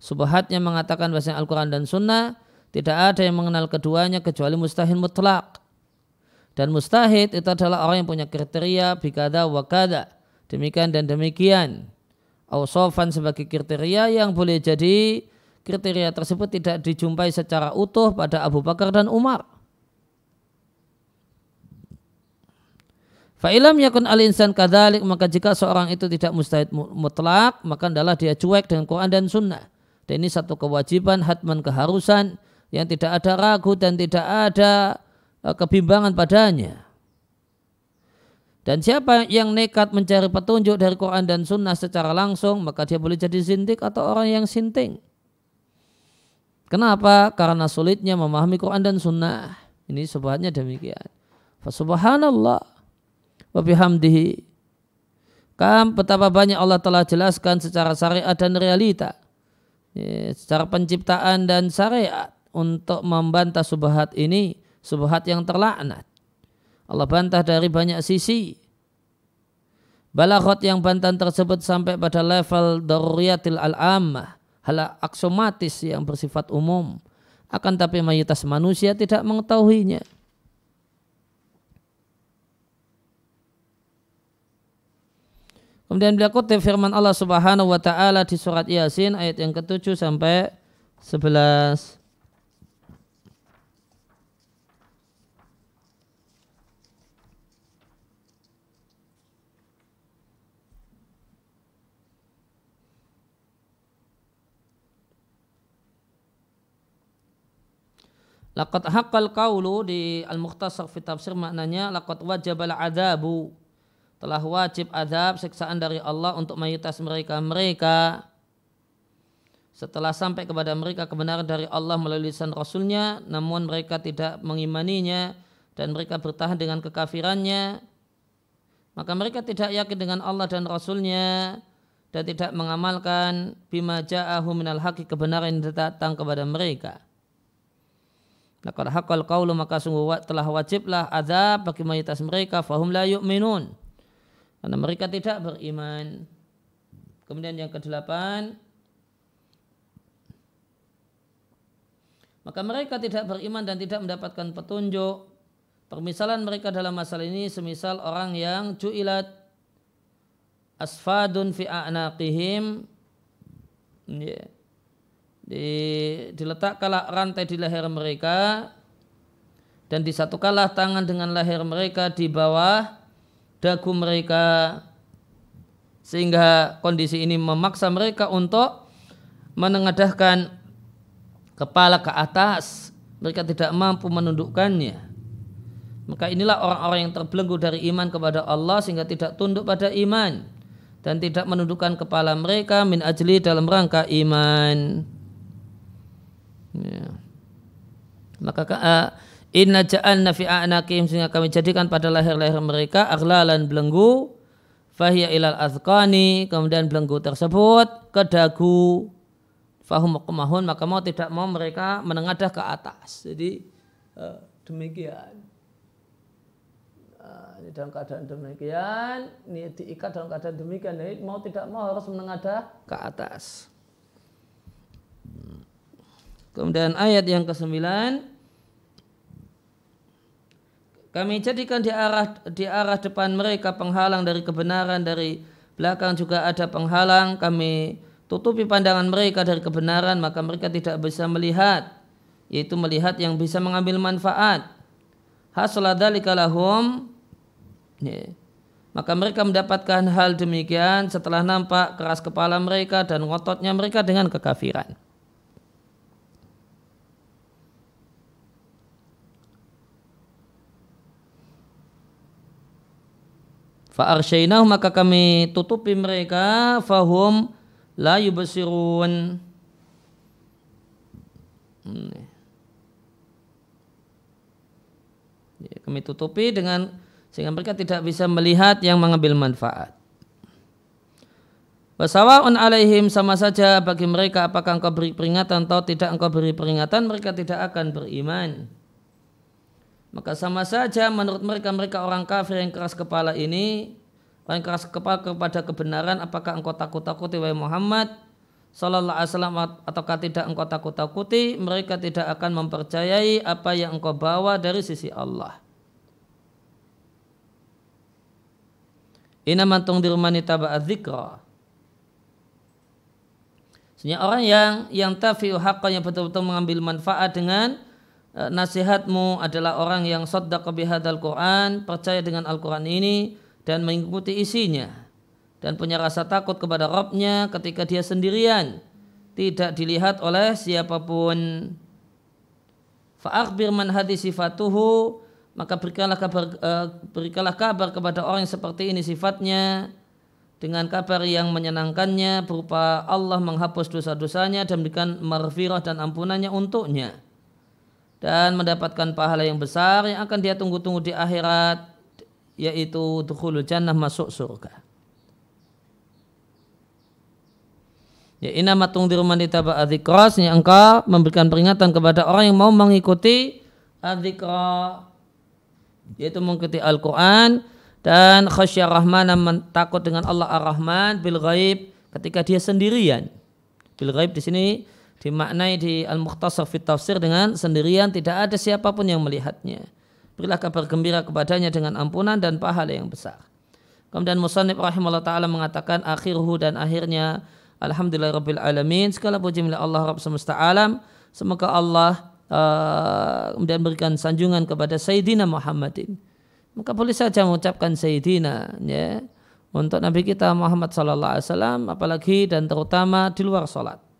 Subhatnya mengatakan bahasa Al-Quran dan Sunnah tidak ada yang mengenal keduanya kecuali mustahil mutlak. Dan mustahid itu adalah orang yang punya kriteria bikada wakada demikian dan demikian. Ausofan sebagai kriteria yang boleh jadi kriteria tersebut tidak dijumpai secara utuh pada Abu Bakar dan Umar. Fa'ilam yakun al-insan kadalik maka jika seorang itu tidak mustahid mutlak maka adalah dia cuek dengan Quran dan Sunnah. Dan ini satu kewajiban hatman keharusan yang tidak ada ragu dan tidak ada e, kebimbangan padanya. Dan siapa yang nekat mencari petunjuk dari Quran dan Sunnah secara langsung, maka dia boleh jadi zintik atau orang yang sinting. Kenapa? Karena sulitnya memahami Quran dan Sunnah. Ini sebabnya demikian. Subhanallah wa. Kam betapa banyak Allah telah jelaskan secara syariat dan realita. Ya, secara penciptaan dan syariat untuk membantah subhat ini, subhat yang terlaknat. Allah bantah dari banyak sisi. Balaghot yang bantahan tersebut sampai pada level daruriyatil al-ammah, hal aksomatis yang bersifat umum. Akan tapi mayoritas manusia tidak mengetahuinya. Kemudian beliau kutip firman Allah Subhanahu wa taala di surat Yasin ayat yang ke-7 sampai 11. Laqad haqqal qawlu di Al-Mukhtasar fi tafsir maknanya laqad wajabal adabu telah wajib adab siksaan dari Allah untuk mayoritas mereka mereka setelah sampai kepada mereka kebenaran dari Allah melalui lisan Rasulnya namun mereka tidak mengimaninya dan mereka bertahan dengan kekafirannya maka mereka tidak yakin dengan Allah dan Rasulnya dan tidak mengamalkan bima ja'ahu minal haqi kebenaran yang datang kepada mereka. Laqad haqqal qawlu maka sungguh telah wajiblah azab bagi mayoritas mereka fahum la yu'minun. Karena mereka tidak beriman. Kemudian yang kedelapan maka mereka tidak beriman dan tidak mendapatkan petunjuk. Permisalan mereka dalam masalah ini semisal orang yang ju'ilat asfadun fi a'naqihim yeah di, diletakkanlah rantai di leher mereka dan disatukanlah tangan dengan leher mereka di bawah dagu mereka sehingga kondisi ini memaksa mereka untuk menengadahkan kepala ke atas mereka tidak mampu menundukkannya maka inilah orang-orang yang terbelenggu dari iman kepada Allah sehingga tidak tunduk pada iman dan tidak menundukkan kepala mereka min ajli dalam rangka iman. Ya. Maka uh, inna ja'alna fi a'naqihim sehingga kami jadikan pada leher-leher mereka aghlalan belenggu fahiya ilal azqani kemudian belenggu tersebut ke dagu fahum mahun maka mau tidak mau mereka menengadah ke atas. Jadi uh, demikian. Uh, dalam keadaan demikian, ini diikat dalam keadaan demikian, jadi mau tidak mau harus menengadah ke atas. Kemudian ayat yang ke-9 kami jadikan di arah di arah depan mereka penghalang dari kebenaran dari belakang juga ada penghalang. Kami tutupi pandangan mereka dari kebenaran maka mereka tidak bisa melihat yaitu melihat yang bisa mengambil manfaat. Ya. maka mereka mendapatkan hal demikian setelah nampak keras kepala mereka dan ngototnya mereka dengan kekafiran Fa'arsyainahu maka kami tutupi mereka fahum la yubsirun. Hmm. Ya, kami tutupi dengan sehingga mereka tidak bisa melihat yang mengambil manfaat. Wasawa'un alaihim sama saja bagi mereka apakah engkau beri peringatan atau tidak engkau beri peringatan mereka tidak akan beriman. Maka sama saja menurut mereka mereka orang kafir yang keras kepala ini orang keras kepala kepada kebenaran apakah engkau takut-takuti wahai Muhammad sallallahu alaihi wasallam ataukah tidak engkau takut-takuti mereka tidak akan mempercayai apa yang engkau bawa dari sisi Allah. Ina mantung di rumah nitaba adzikra. Sebenarnya orang yang yang tafiu yang betul-betul mengambil manfaat dengan nasihatmu adalah orang yang saddaqa bihadal Quran, percaya dengan Al-Quran ini dan mengikuti isinya. Dan punya rasa takut kepada Rabbnya ketika dia sendirian. Tidak dilihat oleh siapa pun. Fa'akhbir man hadis sifatuhu maka berikanlah kabar, uh, berikanlah kabar kepada orang yang seperti ini sifatnya. Dengan kabar yang menyenangkannya berupa Allah menghapus dosa-dosanya dan memberikan marfirah dan ampunannya untuknya dan mendapatkan pahala yang besar yang akan dia tunggu-tunggu di akhirat yaitu dukhulul jannah masuk surga. Ya inama tungdiru man itaba adzikra engkau memberikan peringatan kepada orang yang mau mengikuti adzikra yaitu mengikuti Al-Qur'an dan khasyar rahman takut dengan Allah Ar-Rahman bil ghaib ketika dia sendirian. Bil ghaib di sini dimaknai di Al-Mukhtasar Fit Tafsir dengan sendirian tidak ada siapa pun yang melihatnya. Berilah kabar gembira kepadanya dengan ampunan dan pahala yang besar. Kemudian Musannif rahimahullah ta'ala mengatakan akhiruhu dan akhirnya Alhamdulillah Rabbil Alamin. Segala puji milik Allah Rabb semesta alam. Semoga Allah uh, kemudian berikan sanjungan kepada Sayyidina Muhammadin. Maka boleh saja mengucapkan Sayyidina ya, untuk Nabi kita Muhammad Sallallahu Alaihi Wasallam apalagi dan terutama di luar sholat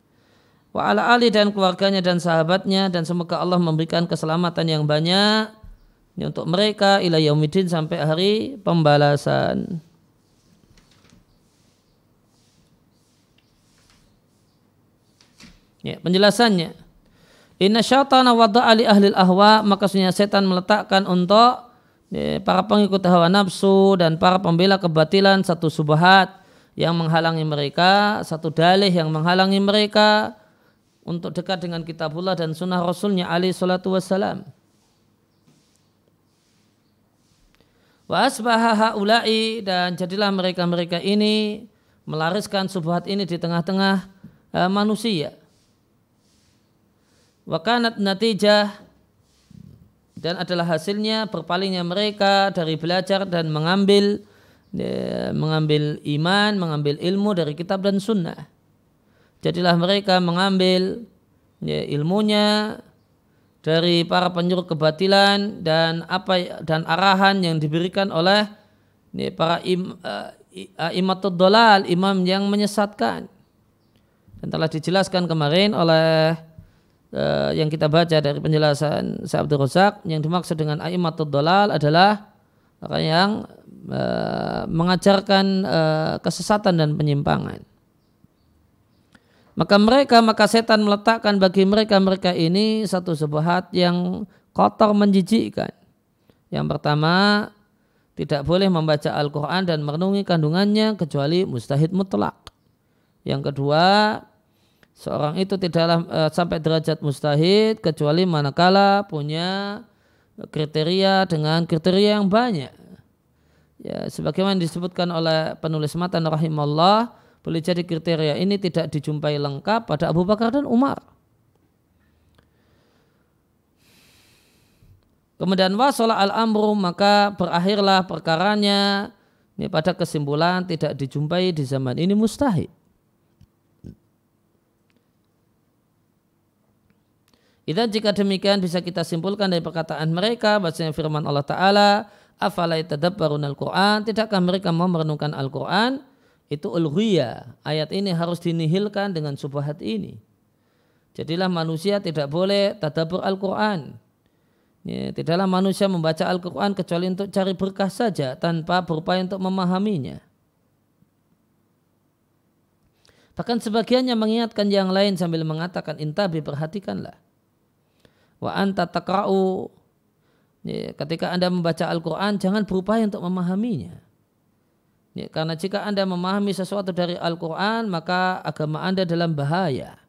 wa ala ali dan keluarganya dan sahabatnya dan semoga Allah memberikan keselamatan yang banyak untuk mereka ila yaumidin sampai hari pembalasan. Ya, penjelasannya. Inna syaitana wada ali ahli ahwa maka setan meletakkan untuk ya, para pengikut hawa nafsu dan para pembela kebatilan satu subhat yang menghalangi mereka, satu dalih yang menghalangi mereka untuk dekat dengan kitabullah dan sunnah rasulnya alaihi salatu wassalam. Wa asbaha haula'i dan jadilah mereka-mereka ini melariskan subhat ini di tengah-tengah uh, manusia. Wa kanat natijah dan adalah hasilnya berpalingnya mereka dari belajar dan mengambil ya, mengambil iman, mengambil ilmu dari kitab dan sunnah. Jadilah mereka mengambil ya, ilmunya dari para penyuruh kebatilan dan apa dan arahan yang diberikan oleh ya, para im, uh, imatud dolal, imam yang menyesatkan. Dan telah dijelaskan kemarin oleh uh, yang kita baca dari penjelasan Syekh Razak yang dimaksud dengan aimatud dolal adalah orang yang uh, mengajarkan uh, kesesatan dan penyimpangan. Maka mereka, maka setan meletakkan bagi mereka-mereka ini satu sebuah yang kotor menjijikkan. Yang pertama, tidak boleh membaca Al-Quran dan merenungi kandungannya kecuali mustahid mutlak. Yang kedua, seorang itu tidaklah e, sampai derajat mustahid kecuali manakala punya kriteria dengan kriteria yang banyak. Ya, sebagaimana disebutkan oleh penulis matan rahimahullah, boleh jadi kriteria ini tidak dijumpai lengkap pada Abu Bakar dan Umar. Kemudian wasola al-amru maka berakhirlah perkaranya ini pada kesimpulan tidak dijumpai di zaman ini mustahil. Itu jika demikian bisa kita simpulkan dari perkataan mereka bahasanya firman Allah Ta'ala afala yatadabbarun al-Quran tidakkah mereka mau merenungkan Al-Quran itu ulghiyah ayat ini harus dinihilkan dengan subhat ini. Jadilah manusia tidak boleh tadabbur Al-Quran. Ya, tidaklah manusia membaca Al-Quran kecuali untuk cari berkah saja tanpa berupaya untuk memahaminya. Bahkan sebagiannya mengingatkan yang lain sambil mengatakan intabi perhatikanlah. Wa anta takra'u ya, ketika Anda membaca Al-Quran jangan berupaya untuk memahaminya. Ya, karena jika Anda memahami sesuatu dari Al-Quran maka agama Anda dalam bahaya.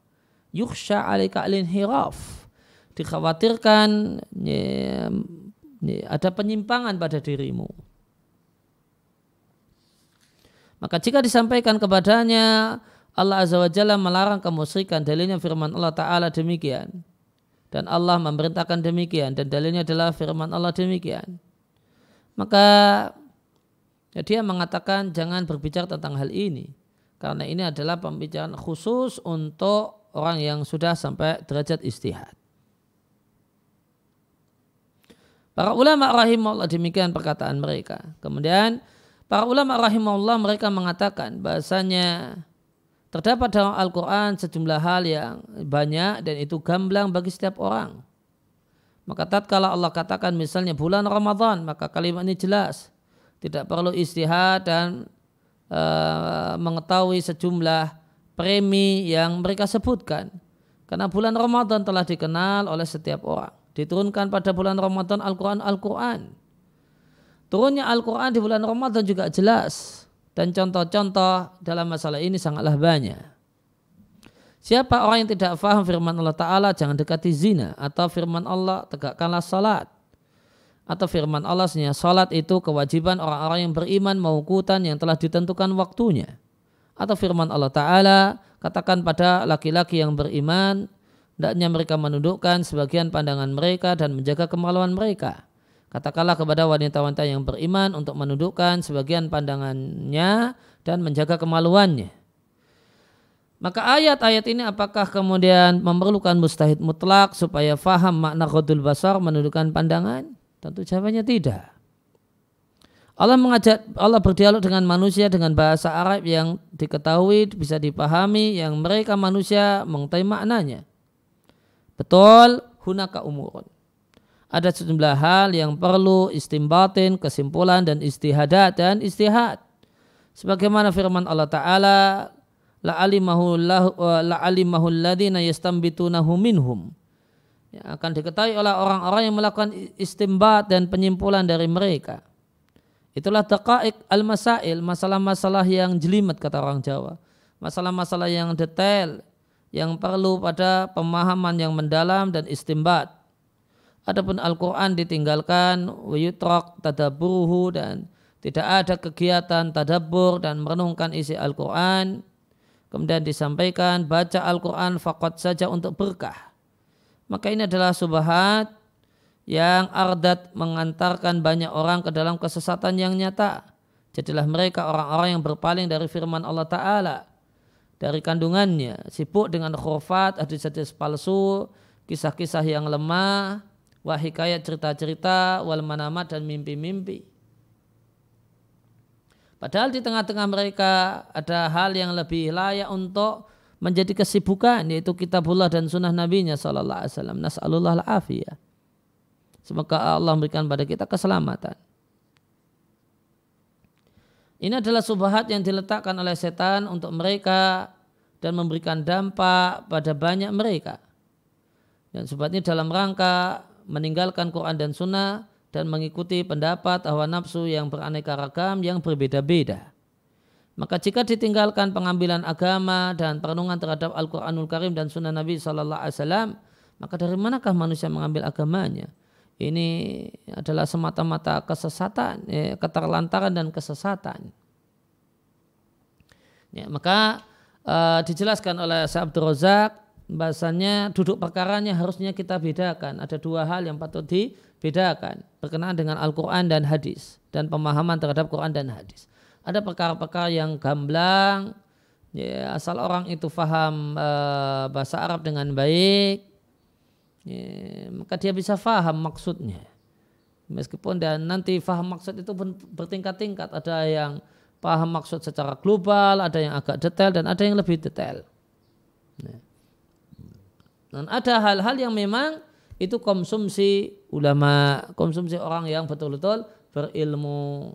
Yukhsha alika hiraf. Dikhawatirkan ya, ya, ada penyimpangan pada dirimu. Maka jika disampaikan kepadanya Allah Azza wa Jalla melarang kemusyrikan dalilnya firman Allah Ta'ala demikian dan Allah memerintahkan demikian dan dalilnya adalah firman Allah demikian. Maka ya dia mengatakan jangan berbicara tentang hal ini karena ini adalah pembicaraan khusus untuk orang yang sudah sampai derajat istihad. Para ulama rahimahullah demikian perkataan mereka. Kemudian para ulama rahimahullah mereka mengatakan bahasanya Terdapat dalam Al-Quran sejumlah hal yang banyak dan itu gamblang bagi setiap orang. Maka tatkala Allah katakan misalnya bulan Ramadan, maka kalimat ini jelas. Tidak perlu istihad dan e, mengetahui sejumlah premi yang mereka sebutkan. Karena bulan Ramadan telah dikenal oleh setiap orang. Diturunkan pada bulan Ramadan Al-Quran Al-Quran. Turunnya Al-Quran di bulan Ramadan juga jelas dan contoh-contoh dalam masalah ini sangatlah banyak. Siapa orang yang tidak faham firman Allah Ta'ala jangan dekati zina atau firman Allah tegakkanlah salat atau firman Allah sebenarnya salat itu kewajiban orang-orang yang beriman maukutan yang telah ditentukan waktunya atau firman Allah Ta'ala katakan pada laki-laki yang beriman hendaknya mereka menundukkan sebagian pandangan mereka dan menjaga kemaluan mereka Katakanlah kepada wanita-wanita yang beriman untuk menundukkan sebagian pandangannya dan menjaga kemaluannya. Maka ayat-ayat ini apakah kemudian memerlukan mustahid mutlak supaya faham makna khudul basar menundukkan pandangan? Tentu jawabannya tidak. Allah mengajak Allah berdialog dengan manusia dengan bahasa Arab yang diketahui bisa dipahami yang mereka manusia mengetahui maknanya. Betul, hunaka umurun ada sejumlah hal yang perlu istimbatin, kesimpulan dan istihadat dan istihad. Sebagaimana firman Allah Ta'ala, la'alimahu alladhina yastambitunahu minhum. Ya, akan diketahui oleh orang-orang yang melakukan istimbat dan penyimpulan dari mereka. Itulah taqaik al-masail, masalah-masalah yang jelimet kata orang Jawa. Masalah-masalah yang detail, yang perlu pada pemahaman yang mendalam dan istimbat Adapun Al-Quran ditinggalkan wayutrok tadaburuhu dan tidak ada kegiatan tadabur dan merenungkan isi Al-Quran. Kemudian disampaikan baca Al-Quran fakot saja untuk berkah. Maka ini adalah subahat yang ardat mengantarkan banyak orang ke dalam kesesatan yang nyata. Jadilah mereka orang-orang yang berpaling dari firman Allah Ta'ala. Dari kandungannya. Sibuk dengan khurafat, hadis-hadis palsu, kisah-kisah yang lemah, wahikayat cerita-cerita, wal manamat dan mimpi-mimpi. Padahal di tengah-tengah mereka ada hal yang lebih layak untuk menjadi kesibukan yaitu kitabullah dan sunnah nabinya sallallahu alaihi wasallam. Nas'alullah al-afiyah. Semoga Allah memberikan pada kita keselamatan. Ini adalah subhat yang diletakkan oleh setan untuk mereka dan memberikan dampak pada banyak mereka. Dan sebabnya dalam rangka meninggalkan Quran dan Sunnah dan mengikuti pendapat hawa nafsu yang beraneka ragam yang berbeda-beda. Maka jika ditinggalkan pengambilan agama dan perenungan terhadap Al-Quranul Karim dan Sunnah Nabi Sallallahu Alaihi Wasallam, maka dari manakah manusia mengambil agamanya? Ini adalah semata-mata kesesatan, ya, keterlantaran dan kesesatan. Ya, maka uh, dijelaskan oleh Syekh Abdul Razak bahasanya duduk perkaranya harusnya kita bedakan. Ada dua hal yang patut dibedakan berkenaan dengan Al-Quran dan hadis dan pemahaman terhadap Quran dan hadis. Ada perkara-perkara yang gamblang, ya, asal orang itu faham e, bahasa Arab dengan baik, ya, maka dia bisa faham maksudnya. Meskipun dan nanti faham maksud itu bertingkat-tingkat, ada yang paham maksud secara global, ada yang agak detail dan ada yang lebih detail. Ya. Dan ada hal-hal yang memang itu konsumsi ulama, konsumsi orang yang betul-betul berilmu.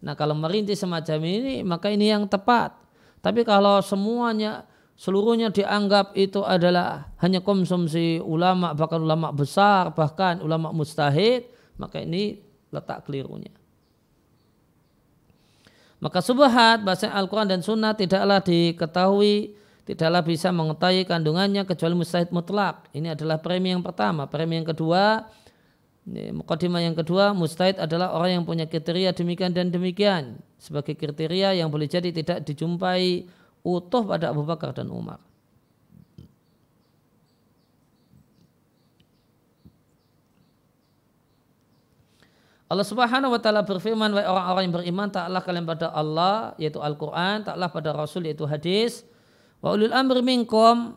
Nah kalau merintis semacam ini maka ini yang tepat. Tapi kalau semuanya seluruhnya dianggap itu adalah hanya konsumsi ulama bahkan ulama besar bahkan ulama mustahid maka ini letak kelirunya. Maka subhat bahasa Al-Quran dan Sunnah tidaklah diketahui tidaklah bisa mengetahui kandungannya kecuali mustahid mutlak. Ini adalah premi yang pertama. Premi yang kedua, mukadimah yang kedua, mustahid adalah orang yang punya kriteria demikian dan demikian. Sebagai kriteria yang boleh jadi tidak dijumpai utuh pada Abu Bakar dan Umar. Allah Subhanahu wa taala berfirman wahai orang-orang yang beriman taklah kalian pada Allah yaitu Al-Qur'an, taklah pada Rasul yaitu hadis, Wa ulul amri minkum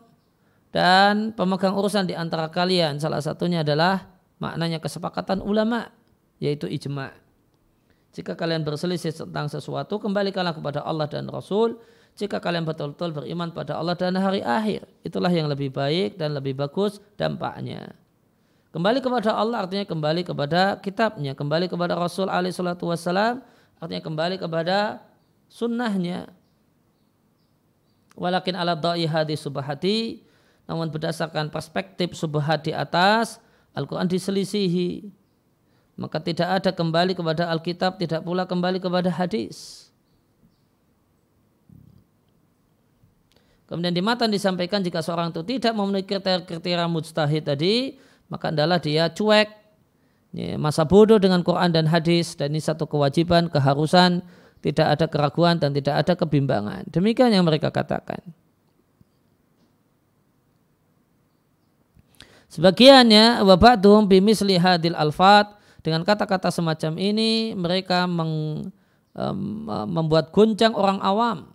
dan pemegang urusan di antara kalian salah satunya adalah maknanya kesepakatan ulama yaitu ijma. Jika kalian berselisih tentang sesuatu, kembalikanlah kepada Allah dan Rasul. Jika kalian betul-betul beriman pada Allah dan hari akhir, itulah yang lebih baik dan lebih bagus dampaknya. Kembali kepada Allah artinya kembali kepada kitabnya, kembali kepada Rasul alaihi salatu wassalam, artinya kembali kepada sunnahnya, Walakin ala da'i hadis subhati namun berdasarkan perspektif subhat di atas Al-Quran diselisihi maka tidak ada kembali kepada Alkitab tidak pula kembali kepada hadis kemudian di matan disampaikan jika seorang itu tidak memenuhi kriteria-kriteria mujtahid tadi maka adalah dia cuek masa bodoh dengan Quran dan hadis dan ini satu kewajiban keharusan tidak ada keraguan dan tidak ada kebimbangan. Demikian yang mereka katakan. Sebagiannya wabatuhum bimisli hadil alfat dengan kata-kata semacam ini mereka meng, um, membuat goncang orang awam.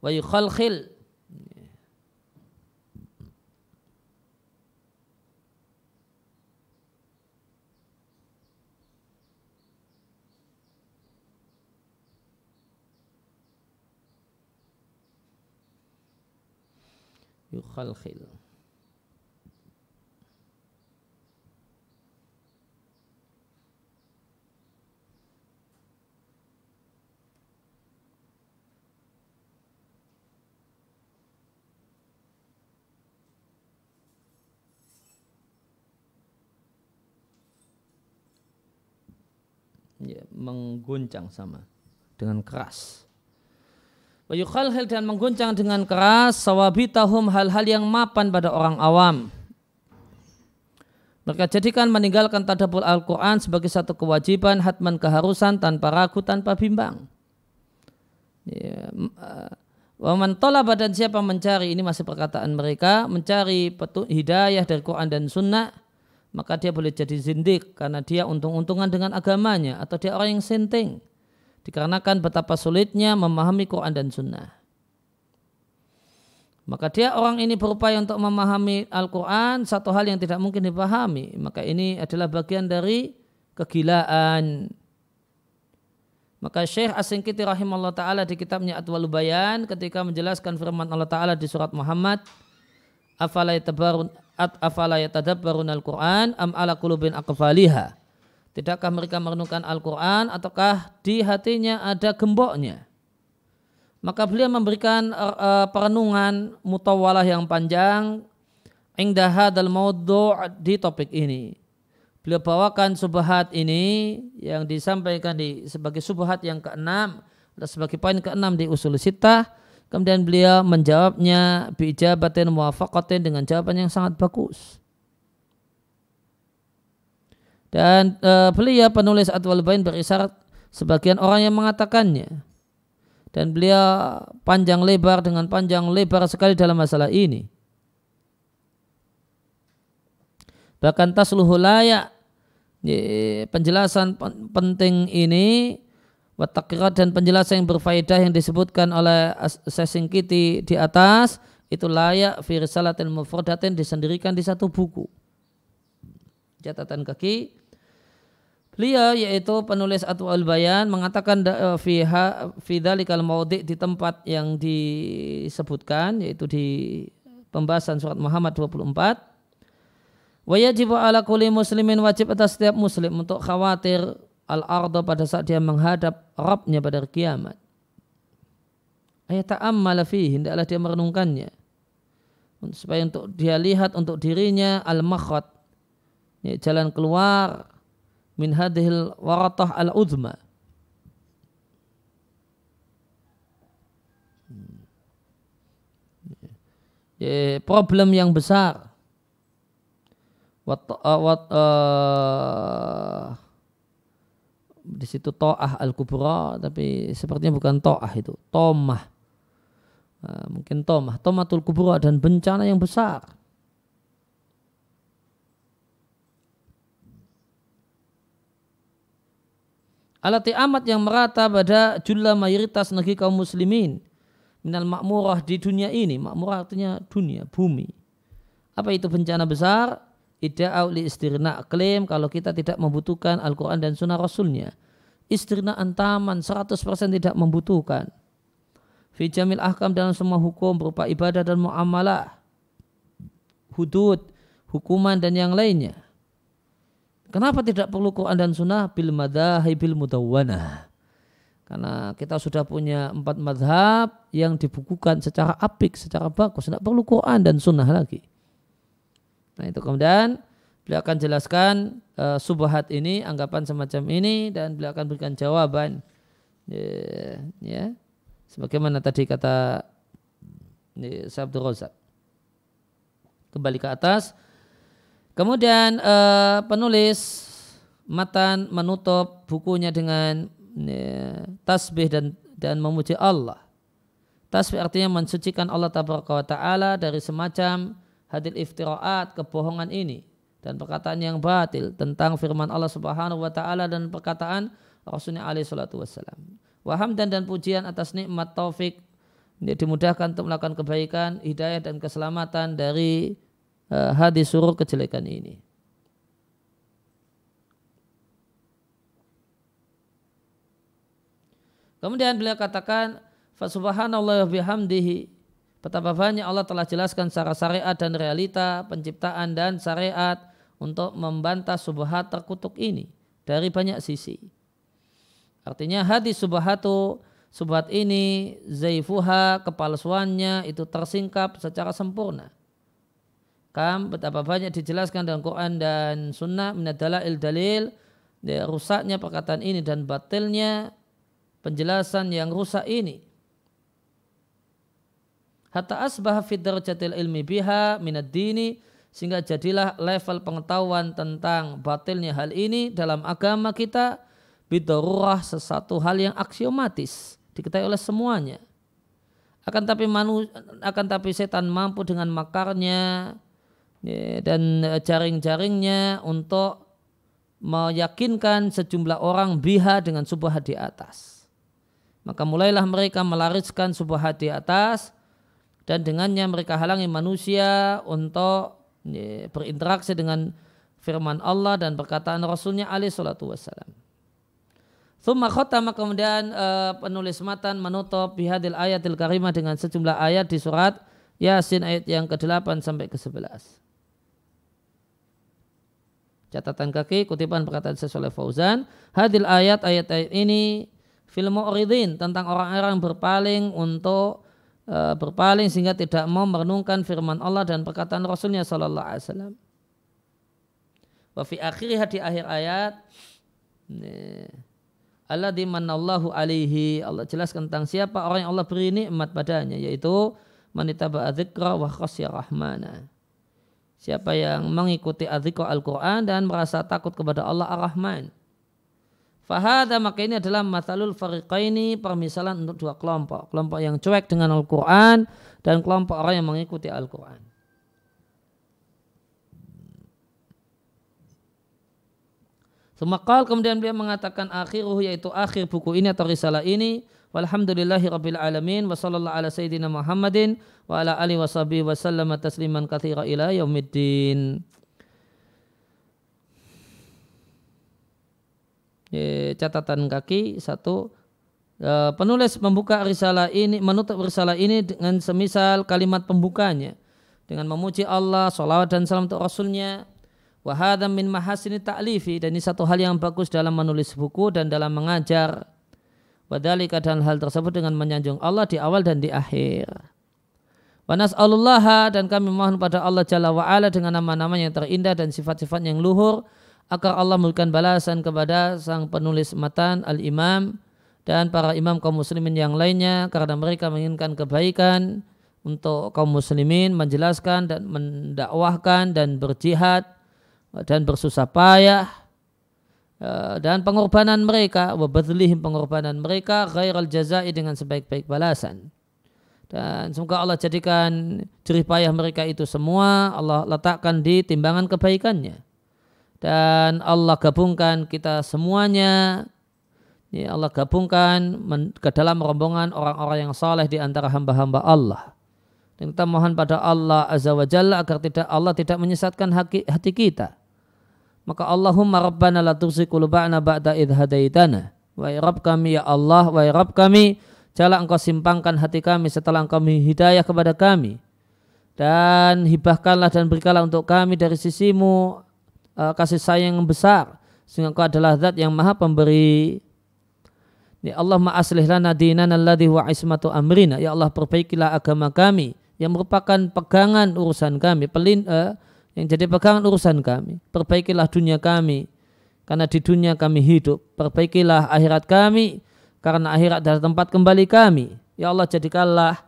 Wa yukhalkhil. Yukhalkhil ya, mengguncang sama dengan keras. Wayukhalhil dan mengguncang dengan keras sawabitahum hal-hal yang mapan pada orang awam. Mereka jadikan meninggalkan tadabur Al-Quran sebagai satu kewajiban, hatman keharusan tanpa ragu, tanpa bimbang. Ya, Waman tolaba dan siapa mencari, ini masih perkataan mereka, mencari petu, hidayah dari Quran dan Sunnah, maka dia boleh jadi zindik karena dia untung-untungan dengan agamanya atau dia orang yang senting dikarenakan betapa sulitnya memahami Quran dan Sunnah. Maka dia orang ini berupaya untuk memahami Al-Quran satu hal yang tidak mungkin dipahami. Maka ini adalah bagian dari kegilaan. Maka Syekh Asingkiti rahimahullah ta'ala di kitabnya Atwal Bayan ketika menjelaskan firman Allah ta'ala di surat Muhammad afala yatadabbarun al-Quran am ala kulubin aqfaliha Tidakkah mereka merenungkan Al-Quran ataukah di hatinya ada gemboknya? Maka beliau memberikan uh, perenungan mutawalah yang panjang indah dal maudhu' di topik ini. Beliau bawakan subhat ini yang disampaikan di sebagai subhat yang keenam dan sebagai poin keenam di usul sitah. Kemudian beliau menjawabnya bijabatin muwafaqatin dengan jawaban yang sangat bagus. Dan uh, beliau penulis Atwal Bain berisyarat sebagian orang yang mengatakannya. Dan beliau panjang lebar dengan panjang lebar sekali dalam masalah ini. Bahkan tasluhu layak eh, penjelasan penting ini watakirat dan penjelasan yang berfaedah yang disebutkan oleh Sesingkiti di atas itu layak fi risalatil mufradatin disendirikan di satu buku. Catatan kaki Beliau yaitu penulis Atwal Bayan mengatakan e, fiha fidzalikal maudi di tempat yang disebutkan yaitu di pembahasan surat Muhammad 24 Wajib ala kulli muslimin wajib atas setiap muslim untuk khawatir al-ardo pada saat dia menghadap Rabbnya pada kiamat. Ayat ta'ammal fihi, hendaklah dia merenungkannya. Supaya untuk dia lihat untuk dirinya al-makhot, ya, jalan keluar min hadhil waratah al-udhma. Ya, problem yang besar wat, uh, wat, uh, di situ to'ah al kubra tapi sepertinya bukan to'ah itu tomah. Uh, mungkin tomah. Tomatul kubra dan bencana yang besar. Alati amat yang merata pada jumlah mayoritas negeri kaum muslimin. Minal makmurah di dunia ini. Makmurah artinya dunia bumi. Apa itu bencana besar Ida'au li istirna klaim kalau kita tidak membutuhkan Al-Quran dan Sunnah Rasulnya. Istirna antaman 100% tidak membutuhkan. Fi jamil ahkam dalam semua hukum berupa ibadah dan muamalah. Hudud, hukuman dan yang lainnya. Kenapa tidak perlu Quran dan Sunnah? Bil madhahi bil mudawwanah. Karena kita sudah punya empat madhab yang dibukukan secara apik, secara bagus. Tidak perlu Quran dan Sunnah lagi. Nah itu kemudian beliau akan jelaskan uh, subhat ini, anggapan semacam ini dan beliau akan berikan jawaban ya, ya sebagaimana tadi kata ya, Sabdu Rozak. Kembali ke atas. Kemudian uh, penulis matan menutup bukunya dengan ya, tasbih dan dan memuji Allah. Tasbih artinya mensucikan Allah Taala dari semacam hadil iftiraat kebohongan ini dan perkataan yang batil tentang firman Allah Subhanahu wa taala dan perkataan Rasulnya alaihi salatu wassalam. Waham dan dan pujian atas nikmat taufik dimudahkan untuk melakukan kebaikan, hidayah dan keselamatan dari uh, hadis suruh kejelekan ini. Kemudian beliau katakan, Fasubhanallah bihamdihi Betapa banyak Allah telah jelaskan secara syariat dan realita penciptaan dan syariat untuk membantah subhat terkutuk ini dari banyak sisi. Artinya hadis subhatu subhat ini zaifuha kepalsuannya itu tersingkap secara sempurna. Kam betapa banyak dijelaskan dalam Quran dan Sunnah minadala il dalil ya, rusaknya perkataan ini dan batilnya penjelasan yang rusak ini hatta asbah fid darajatil ilmi biha minad dini sehingga jadilah level pengetahuan tentang batilnya hal ini dalam agama kita bidorurah sesuatu hal yang aksiomatis diketahui oleh semuanya. Akan tapi manu, akan tapi setan mampu dengan makarnya ya, dan jaring-jaringnya untuk meyakinkan sejumlah orang biha dengan sebuah di atas. Maka mulailah mereka melariskan sebuah di atas dan dengannya mereka halangi manusia untuk berinteraksi dengan firman Allah dan perkataan Rasulnya alaihi salatu wassalam. Thumma khotama kemudian uh, penulis matan menutup bihadil ayatil karimah dengan sejumlah ayat di surat Yasin ayat yang ke-8 sampai ke-11. Catatan kaki kutipan perkataan Syekh Fauzan, hadil ayat ayat-ayat ini film mu'ridin tentang orang-orang berpaling untuk E, berpaling sehingga tidak mau merenungkan firman Allah dan perkataan Rasulnya Sallallahu Alaihi Wasallam. Wa fi akhirih di akhir ayat Allah dimanallahu alaihi Allah jelaskan tentang siapa orang yang Allah beri nikmat padanya yaitu manitaba adzikra wa khasya rahmana. Siapa yang mengikuti adzikra Al-Quran dan merasa takut kepada Allah Ar-Rahman. Fahada maka ini adalah matalul fariqaini permisalan untuk dua kelompok. Kelompok yang cuek dengan Al-Quran dan kelompok orang yang mengikuti Al-Quran. Semakal kemudian beliau mengatakan akhiruh yaitu akhir buku ini atau risalah ini walhamdulillahi rabbil alamin wa sallallahu ala sayyidina Muhammadin wa ala alihi wa sahbihi wa sallama tasliman katsira ila yaumiddin. Catatan kaki satu e, penulis membuka risalah ini menutup risalah ini dengan semisal kalimat pembukanya dengan memuji Allah, salawat dan salam untuk Rasulnya. Wahada min mahasini ta'lifi dan ini satu hal yang bagus dalam menulis buku dan dalam mengajar. Wadhalika dan hal tersebut dengan menyanjung Allah di awal dan di akhir. Wa nas'alullaha dan kami mohon pada Allah Jalla wa'ala dengan nama-nama yang terindah dan sifat-sifat yang luhur agar Allah memberikan balasan kepada sang penulis matan al-imam dan para imam kaum muslimin yang lainnya karena mereka menginginkan kebaikan untuk kaum muslimin menjelaskan dan mendakwahkan dan berjihad dan bersusah payah eh, dan pengorbanan mereka wabadlihim pengorbanan mereka ghairal jazai dengan sebaik-baik balasan. Dan semoga Allah jadikan jerih payah mereka itu semua Allah letakkan di timbangan kebaikannya dan Allah gabungkan kita semuanya ya Allah gabungkan ke dalam rombongan orang-orang yang saleh di antara hamba-hamba Allah dan kita mohon pada Allah Azza wa Jalla agar tidak Allah tidak menyesatkan hati, kita. Maka Allahumma Rabbana la tuzigh qulubana ba'da idh hadaitana. Wa Rabb kami ya Allah, wa Rabb kami, janganlah engkau simpangkan hati kami setelah engkau hidayah kepada kami. Dan hibahkanlah dan berikanlah untuk kami dari sisimu uh, kasih sayang yang besar. Sehingga engkau adalah zat yang maha pemberi. Ya Allah ma'aslih lana dinana alladhi wa ismatu amrina. Ya Allah perbaikilah agama kami yang merupakan pegangan urusan kami, pelin, uh, yang jadi pegangan urusan kami. Perbaikilah dunia kami, karena di dunia kami hidup. Perbaikilah akhirat kami, karena akhirat adalah tempat kembali kami. Ya Allah jadikanlah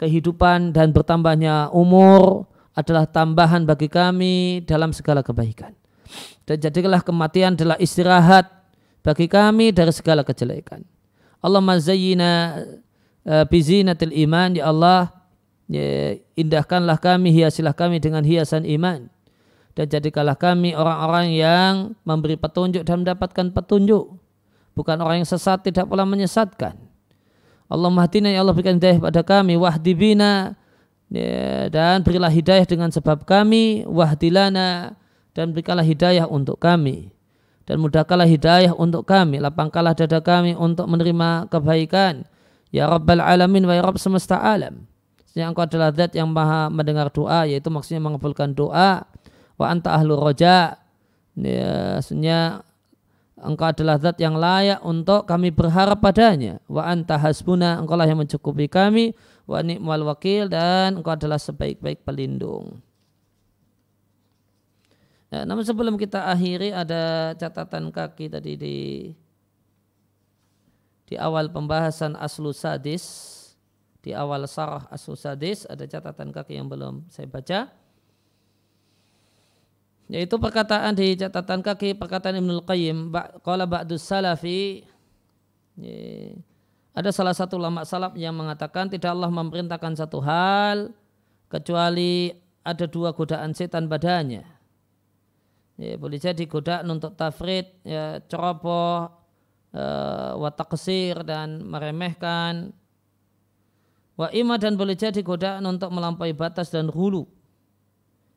kehidupan dan bertambahnya umur adalah tambahan bagi kami dalam segala kebaikan. Dan jadikanlah kematian adalah istirahat bagi kami dari segala kejelekan. Allah mazayyina uh, bizinatil iman ya Allah ya, indahkanlah kami, hiasilah kami dengan hiasan iman. Dan jadikanlah kami orang-orang yang memberi petunjuk dan mendapatkan petunjuk. Bukan orang yang sesat, tidak pula menyesatkan. Allah mahdina ya Allah berikan hidayah pada kami. Wahdibina ya, dan berilah hidayah dengan sebab kami. Wahdilana dan berikanlah hidayah untuk kami. Dan mudahkanlah hidayah untuk kami. Lapangkanlah dada kami untuk menerima kebaikan. Ya Rabbal Alamin wa ya Rabb semesta alam yang engkau adalah zat yang maha mendengar doa yaitu maksudnya mengabulkan doa wa anta ahlu roja ya, maksudnya engkau adalah zat yang layak untuk kami berharap padanya wa anta hasbuna engkau lah yang mencukupi kami wa ni'mal wakil dan engkau adalah sebaik-baik pelindung Ya, namun sebelum kita akhiri ada catatan kaki tadi di di awal pembahasan aslu sadis di awal sarah as-susadis ada catatan kaki yang belum saya baca. Yaitu perkataan di catatan kaki perkataan Ibnul Qayyim qala ba'du salafi. Ada salah satu ulama salaf yang mengatakan tidak Allah memerintahkan satu hal kecuali ada dua godaan setan badannya ya, boleh jadi godaan untuk tafrid ya, ceroboh uh, wataksir dan meremehkan Wa ima dan boleh jadi godaan untuk melampaui batas dan hulu.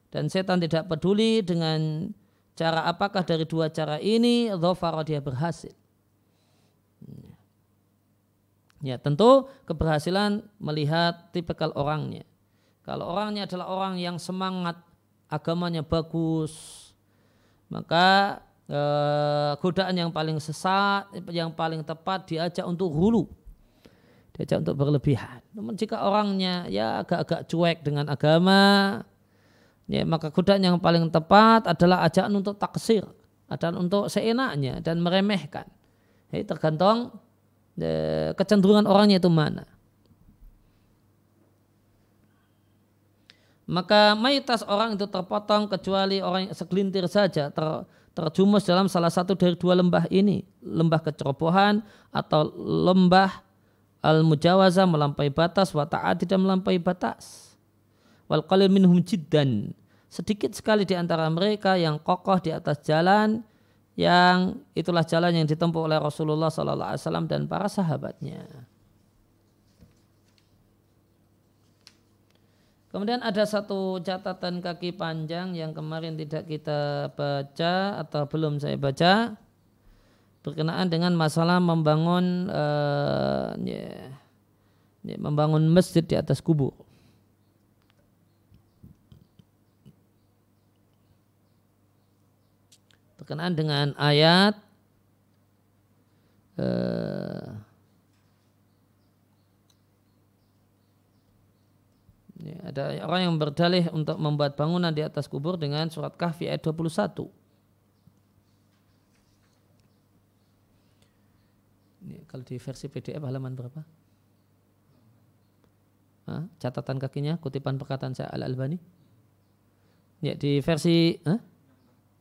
Dan setan tidak peduli dengan cara apakah dari dua cara ini dhafara dia berhasil. Ya tentu keberhasilan melihat tipikal orangnya. Kalau orangnya adalah orang yang semangat, agamanya bagus, maka eh, godaan yang paling sesat, yang paling tepat diajak untuk hulu diajak untuk berlebihan. Namun jika orangnya ya agak-agak cuek dengan agama, ya maka godaan yang paling tepat adalah ajakan untuk taksir, adalah untuk seenaknya dan meremehkan. Jadi tergantung ya, kecenderungan orangnya itu mana. Maka mayoritas orang itu terpotong kecuali orang segelintir saja ter, terjumus dalam salah satu dari dua lembah ini, lembah kecerobohan atau lembah al-mujawaza melampaui batas wa ta'ati dan melampaui batas. Wal qalil minhum jiddan. Sedikit sekali di antara mereka yang kokoh di atas jalan yang itulah jalan yang ditempuh oleh Rasulullah sallallahu alaihi wasallam dan para sahabatnya. Kemudian ada satu catatan kaki panjang yang kemarin tidak kita baca atau belum saya baca berkenaan dengan masalah membangun uh, ya, ya, membangun masjid di atas kubur. Berkenaan dengan ayat uh, Ya, ada orang yang berdalih untuk membuat bangunan di atas kubur dengan surat kahfi ayat 21. Ini kalau di versi PDF halaman berapa? Hah? Catatan kakinya, kutipan perkataan saya Al-Albani. Ya, di versi huh?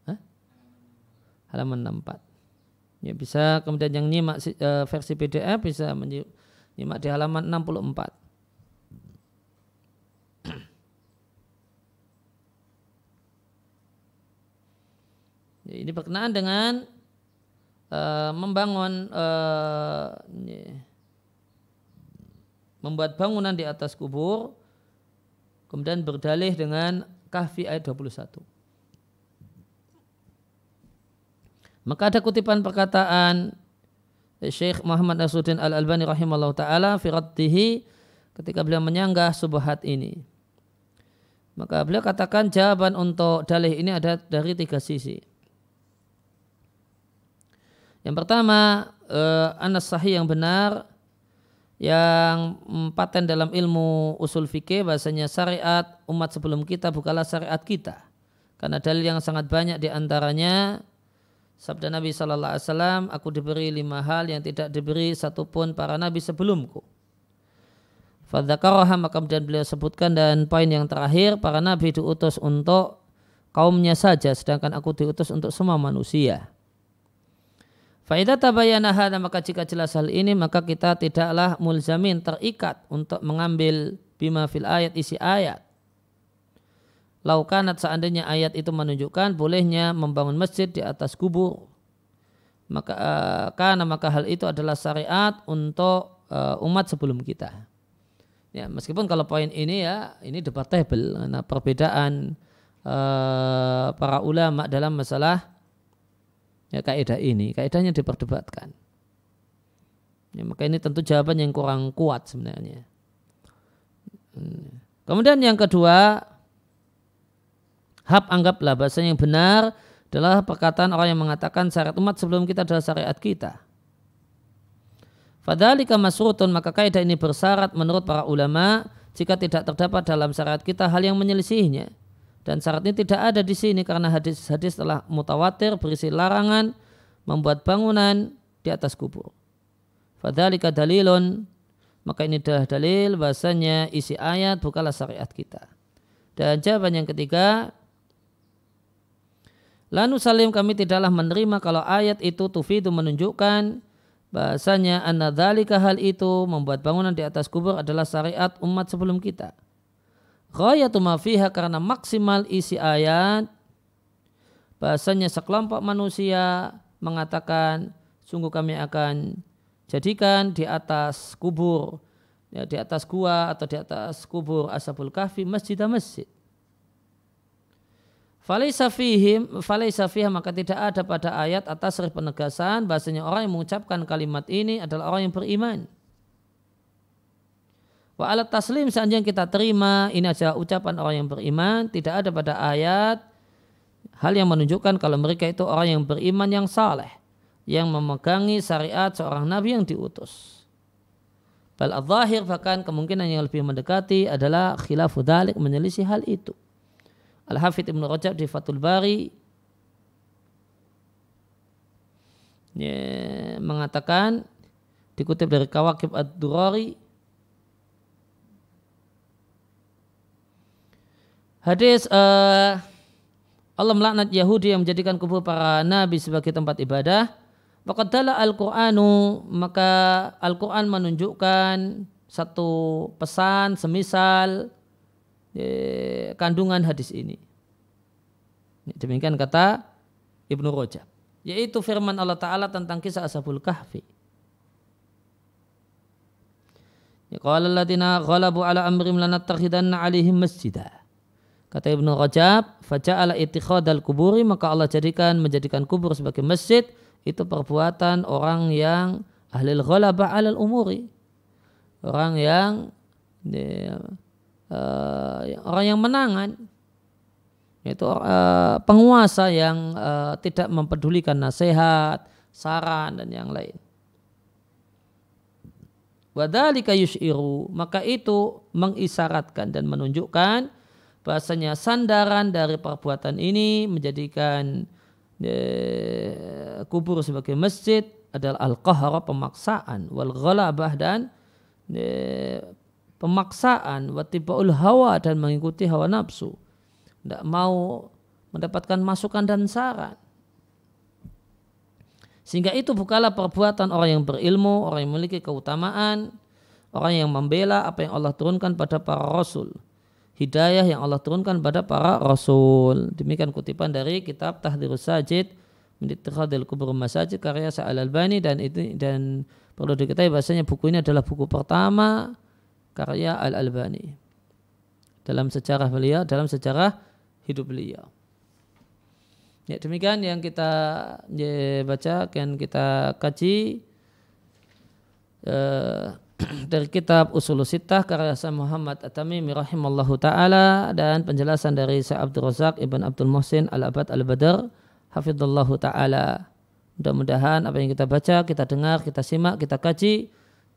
Hah? halaman 64. Ya, bisa kemudian yang nyimak uh, versi PDF bisa menyimak di halaman 64. Ini berkenaan dengan uh, membangun uh, membuat bangunan di atas kubur kemudian berdalih dengan kahfi ayat 21. Maka ada kutipan perkataan Syekh Muhammad Nasruddin Al-Albani rahimahullah taala fi ketika beliau menyanggah subhat ini. Maka beliau katakan jawaban untuk dalih ini ada dari tiga sisi. Yang pertama, uh, anas sahih yang benar yang paten dalam ilmu usul fikih bahasanya syariat umat sebelum kita bukanlah syariat kita. Karena dalil yang sangat banyak di antaranya sabda Nabi Wasallam, aku diberi lima hal yang tidak diberi satupun para nabi sebelumku. Fadzakaraha maka kemudian beliau sebutkan dan poin yang terakhir para nabi diutus untuk kaumnya saja sedangkan aku diutus untuk semua manusia. Faidah tabayana hada maka jika jelas hal ini maka kita tidaklah mulzamin terikat untuk mengambil bima fil ayat isi ayat. Laukanat seandainya ayat itu menunjukkan bolehnya membangun masjid di atas kubur. Maka uh, karena maka hal itu adalah syariat untuk uh, umat sebelum kita. Ya, meskipun kalau poin ini ya ini debatable karena perbedaan uh, para ulama dalam masalah ya kaidah ini kaidahnya diperdebatkan ya, maka ini tentu jawaban yang kurang kuat sebenarnya hmm. kemudian yang kedua hab anggaplah bahasa yang benar adalah perkataan orang yang mengatakan syariat umat sebelum kita adalah syariat kita Fadhalika masrutun maka kaidah ini bersyarat menurut para ulama jika tidak terdapat dalam syariat kita hal yang menyelisihinya. Dan syarat ini tidak ada di sini karena hadis-hadis telah mutawatir berisi larangan membuat bangunan di atas kubur. Fadhalika dalilun maka ini adalah dalil bahasanya isi ayat bukanlah syariat kita. Dan jawaban yang ketiga Lanu salim kami tidaklah menerima kalau ayat itu tufidu menunjukkan bahasanya anna hal itu membuat bangunan di atas kubur adalah syariat umat sebelum kita. Ghayatu mafiha karena maksimal isi ayat bahasanya sekelompok manusia mengatakan sungguh kami akan jadikan di atas kubur ya, di atas gua atau di atas kubur ashabul kahfi masjid masjid. Falaisa fihim, falaisa fiha maka tidak ada pada ayat atas penegasan bahasanya orang yang mengucapkan kalimat ini adalah orang yang beriman. Wa alat taslim seandainya kita terima ini adalah ucapan orang yang beriman, tidak ada pada ayat hal yang menunjukkan kalau mereka itu orang yang beriman yang saleh, yang memegangi syariat seorang nabi yang diutus. Bal zahir bahkan kemungkinan yang lebih mendekati adalah khilafu dalik menyelisih hal itu. Al-Hafidh Ibn Rajab di Fathul Bari ya, mengatakan dikutip dari Kawakib Ad-Durari Hadis uh, Allah melaknat Yahudi yang menjadikan kubur para nabi sebagai tempat ibadah. Waqadala Al-Qur'anu maka Al-Qur'an menunjukkan satu pesan semisal eh, kandungan hadis ini. Demikian kata Ibnu Rojab. yaitu firman Allah Ta'ala tentang kisah Ashabul Kahfi. Ya qala alladziina ghalabu ala amrim lanattakhidanna 'alaihim masjidah. Kata Ibnu Rajab, faja'ala ittikhadal kuburi maka Allah jadikan menjadikan kubur sebagai masjid itu perbuatan orang yang ahli ghalabah 'alal umuri. Orang yang ya, uh, orang yang menangan yaitu uh, penguasa yang uh, tidak mempedulikan nasihat, saran dan yang lain. Wadhalika yus'iru, maka itu mengisyaratkan dan menunjukkan bahasanya sandaran dari perbuatan ini menjadikan eh, kubur sebagai masjid adalah al-qahra pemaksaan wal ghalabah dan eh, pemaksaan watibaul hawa dan mengikuti hawa nafsu tidak mau mendapatkan masukan dan saran sehingga itu bukanlah perbuatan orang yang berilmu, orang yang memiliki keutamaan, orang yang membela apa yang Allah turunkan pada para rasul. Hidayah yang Allah turunkan pada para rasul. Demikian kutipan dari kitab Tahdirus Sajid Menitikhadil Kubur Masajid karya Sa'al Albani dan itu dan perlu diketahui bahasanya buku ini adalah buku pertama karya Al Albani dalam sejarah beliau dalam sejarah hidup beliau. Ya demikian yang kita ya, baca dan kita kaji uh, dari kitab Usul Sittah karya Syekh Muhammad At-Tamimi rahimallahu taala dan penjelasan dari Syekh Abdul Razak Ibn Abdul Muhsin Al-Abad Al-Badr hafizallahu taala. Mudah-mudahan apa yang kita baca, kita dengar, kita simak, kita kaji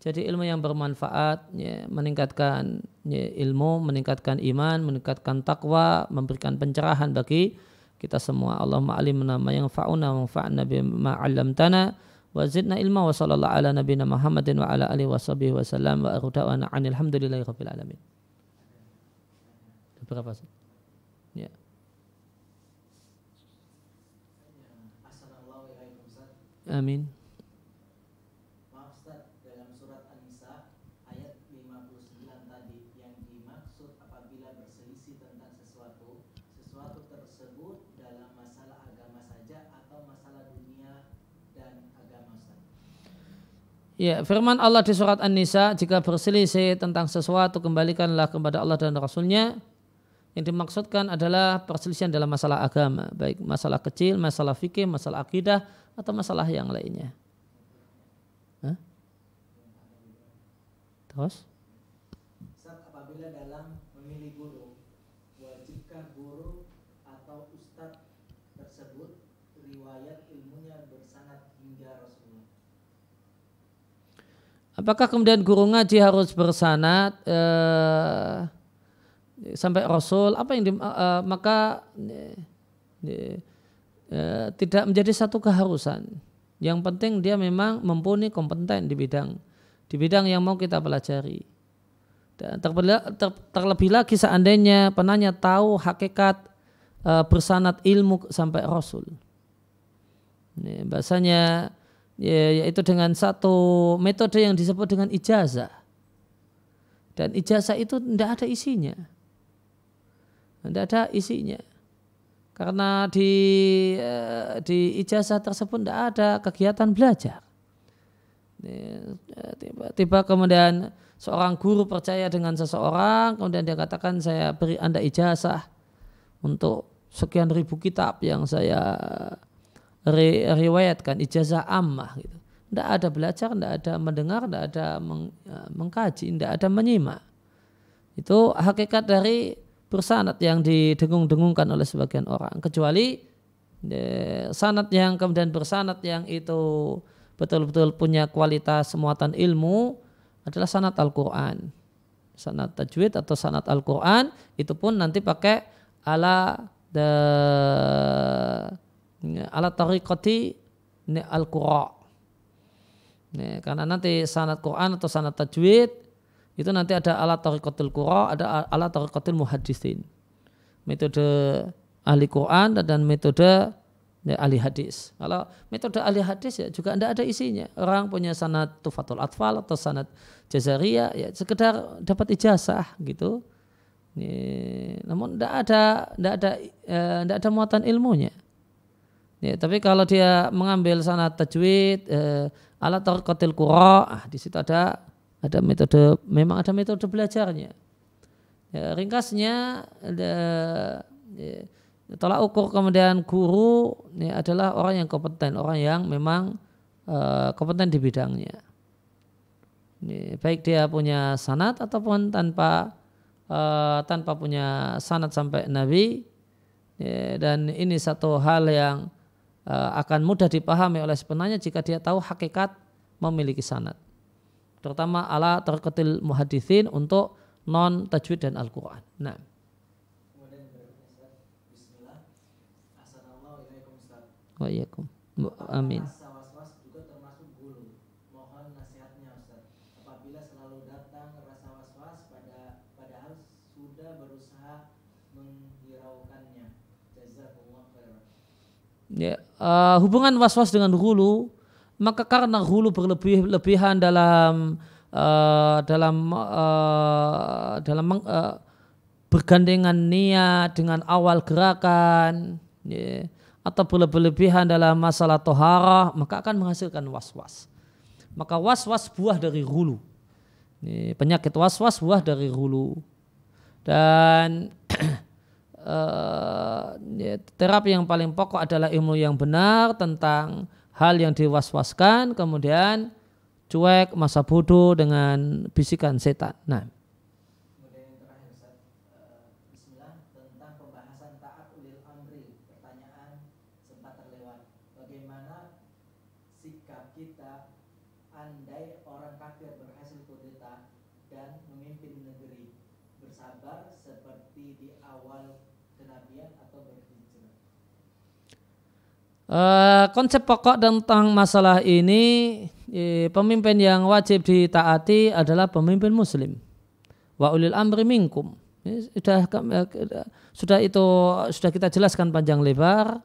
jadi ilmu yang bermanfaat, ya, meningkatkan ya, ilmu, meningkatkan iman, meningkatkan takwa, memberikan pencerahan bagi kita semua. Allahumma alimna ma yanfa'una wa fa'na bima 'allamtana wa zidna ilma wa sallallahu ala nabiyina Muhammadin wa ala alihi wa sahbihi wa sallam wa akhu da'wana alhamdulillahi rabbil alamin. Berapa sih? Ya. Amin. Ya, firman Allah di surat An-Nisa, jika berselisih tentang sesuatu, kembalikanlah kepada Allah dan Rasulnya. Yang dimaksudkan adalah perselisihan dalam masalah agama, baik masalah kecil, masalah fikih, masalah akidah, atau masalah yang lainnya. Hah? Terus? apabila dalam memilih guru, wajibkah guru atau ustadz tersebut riwayat ilmunya bersanad hingga Rasulullah? Apakah kemudian guru ngaji harus bersanat eh, sampai Rasul? Apa yang di, eh, maka eh, eh, tidak menjadi satu keharusan. Yang penting dia memang mumpuni kompeten di bidang di bidang yang mau kita pelajari. Dan terlebih, ter, terlebih lagi seandainya penanya tahu hakikat eh, bersanat ilmu sampai Rasul. Ini, bahasanya ya, yaitu dengan satu metode yang disebut dengan ijazah. Dan ijazah itu tidak ada isinya. Tidak ada isinya. Karena di eh, di ijazah tersebut tidak ada kegiatan belajar. Tiba-tiba kemudian seorang guru percaya dengan seseorang, kemudian dia katakan saya beri anda ijazah untuk sekian ribu kitab yang saya riwayatkan ijazah ammah gitu. Tidak ada belajar, tidak ada mendengar, tidak ada meng, ya, mengkaji, tidak ada menyimak. Itu hakikat dari bersanat yang didengung-dengungkan oleh sebagian orang. Kecuali de, sanat yang kemudian bersanat yang itu betul-betul punya kualitas muatan ilmu adalah sanat Al-Quran. Sanat tajwid atau sanat Al-Quran itu pun nanti pakai ala the ala tariqati al-qura. karena nanti sanad Quran atau sanad tajwid itu nanti ada ala tariqatul qura, ada ala tariqatul muhaddisin. Metode ahli Quran dan metode ya, ahli hadis. Kalau metode ahli hadis ya juga tidak ada isinya. Orang punya sanad tufatul atfal atau sanad jazaria ya sekedar dapat ijazah gitu. Ini, namun tidak ada tidak ada tidak eh, ada muatan ilmunya. Ya, tapi kalau dia mengambil sanad tajwid eh, ala tarqatil qura, ah, di situ ada ada metode memang ada metode belajarnya. Ya, ringkasnya ada ya, tolak ukur kemudian guru ya, adalah orang yang kompeten, orang yang memang uh, kompeten di bidangnya. Ya, baik dia punya sanat ataupun tanpa uh, tanpa punya sanat sampai Nabi ya, dan ini satu hal yang akan mudah dipahami oleh sebenarnya jika dia tahu hakikat memiliki sanat terutama ala terketil muhadithin untuk non tajwid dan Al-Quran. Nah. Waalaikum. Amin. ya, uh, hubungan was-was dengan hulu maka karena hulu berlebih-lebihan dalam uh, dalam uh, dalam uh, bergandengan niat dengan awal gerakan ya, atau berlebihan dalam masalah toharah maka akan menghasilkan was-was. Maka was-was buah dari hulu. Ya, penyakit was-was buah dari hulu. Dan uh, terapi yang paling pokok adalah ilmu yang benar tentang hal yang diwaswaskan kemudian cuek masa bodoh dengan bisikan setan. Nah. Uh, konsep pokok tentang masalah ini eh, pemimpin yang wajib ditaati adalah pemimpin muslim. Wa ulil amri minkum. Eh, sudah sudah itu sudah kita jelaskan panjang lebar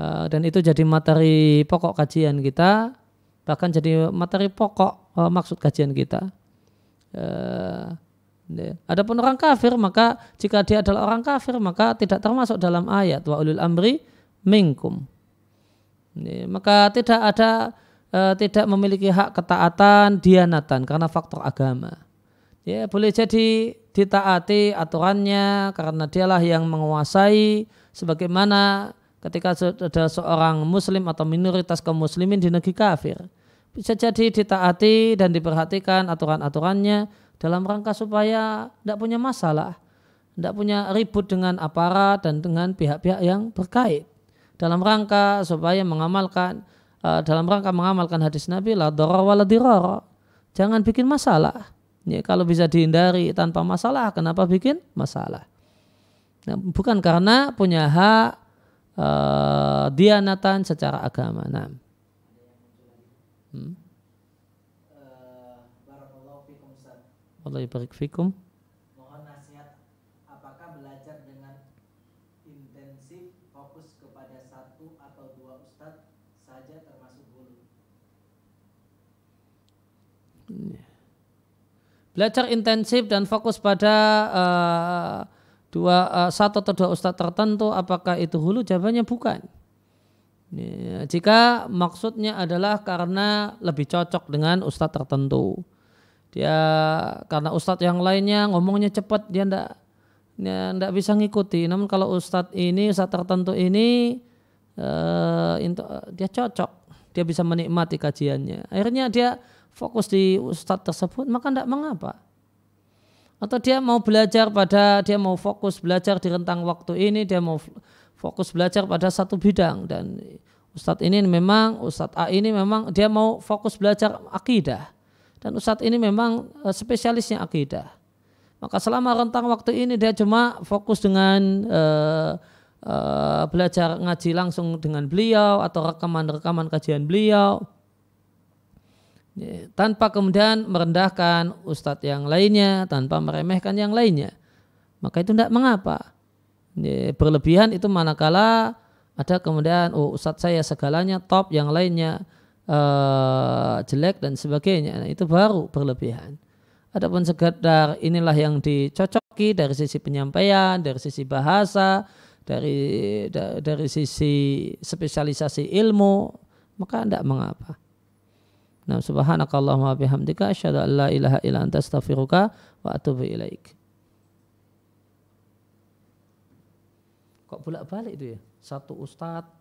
dan itu jadi materi pokok kajian kita bahkan jadi materi pokok maksud kajian kita. Uh, Adapun orang kafir maka jika dia adalah orang kafir maka tidak termasuk dalam ayat wa ulil amri minkum maka tidak ada e, tidak memiliki hak ketaatan dianatan karena faktor agama. Ya, boleh jadi ditaati aturannya karena dialah yang menguasai sebagaimana ketika ada seorang muslim atau minoritas kaum muslimin di negeri kafir. Bisa jadi ditaati dan diperhatikan aturan-aturannya dalam rangka supaya tidak punya masalah, tidak punya ribut dengan aparat dan dengan pihak-pihak yang berkait dalam rangka supaya mengamalkan uh, dalam rangka mengamalkan hadis Nabi la darara wa Jangan bikin masalah. Ya, kalau bisa dihindari tanpa masalah, kenapa bikin masalah? Nah, bukan karena punya hak uh, dianatan secara agama. Nah. Hmm. Allah barik fikum. Belajar intensif dan fokus pada uh, dua uh, satu atau dua ustadz tertentu apakah itu hulu? Jawabannya bukan. Jika maksudnya adalah karena lebih cocok dengan ustadz tertentu. Dia karena ustadz yang lainnya ngomongnya cepat dia ndak ya, bisa ngikuti. Namun kalau ustadz ini ustadz tertentu ini uh, dia cocok. Dia bisa menikmati kajiannya. Akhirnya dia fokus di ustadz tersebut maka tidak mengapa. Atau dia mau belajar pada dia mau fokus belajar di rentang waktu ini dia mau fokus belajar pada satu bidang. Dan ustadz ini memang ustadz A ini memang dia mau fokus belajar akidah. Dan ustadz ini memang eh, spesialisnya akidah. Maka selama rentang waktu ini dia cuma fokus dengan uh, uh, belajar ngaji langsung dengan beliau atau rekaman-rekaman kajian beliau tanpa kemudian merendahkan ustadz yang lainnya, tanpa meremehkan yang lainnya. Maka itu tidak mengapa. Ya, berlebihan itu manakala ada kemudian oh ustadz saya segalanya top, yang lainnya uh, jelek dan sebagainya. Nah, itu baru berlebihan. Adapun sekedar inilah yang dicocoki dari sisi penyampaian, dari sisi bahasa, dari dari sisi spesialisasi ilmu maka tidak mengapa. Nah, subhanakallahumma bihamdika asyhadu an la ilaha illa anta astaghfiruka wa atubu ilaik. Kok bolak-balik itu ya? Satu ustadz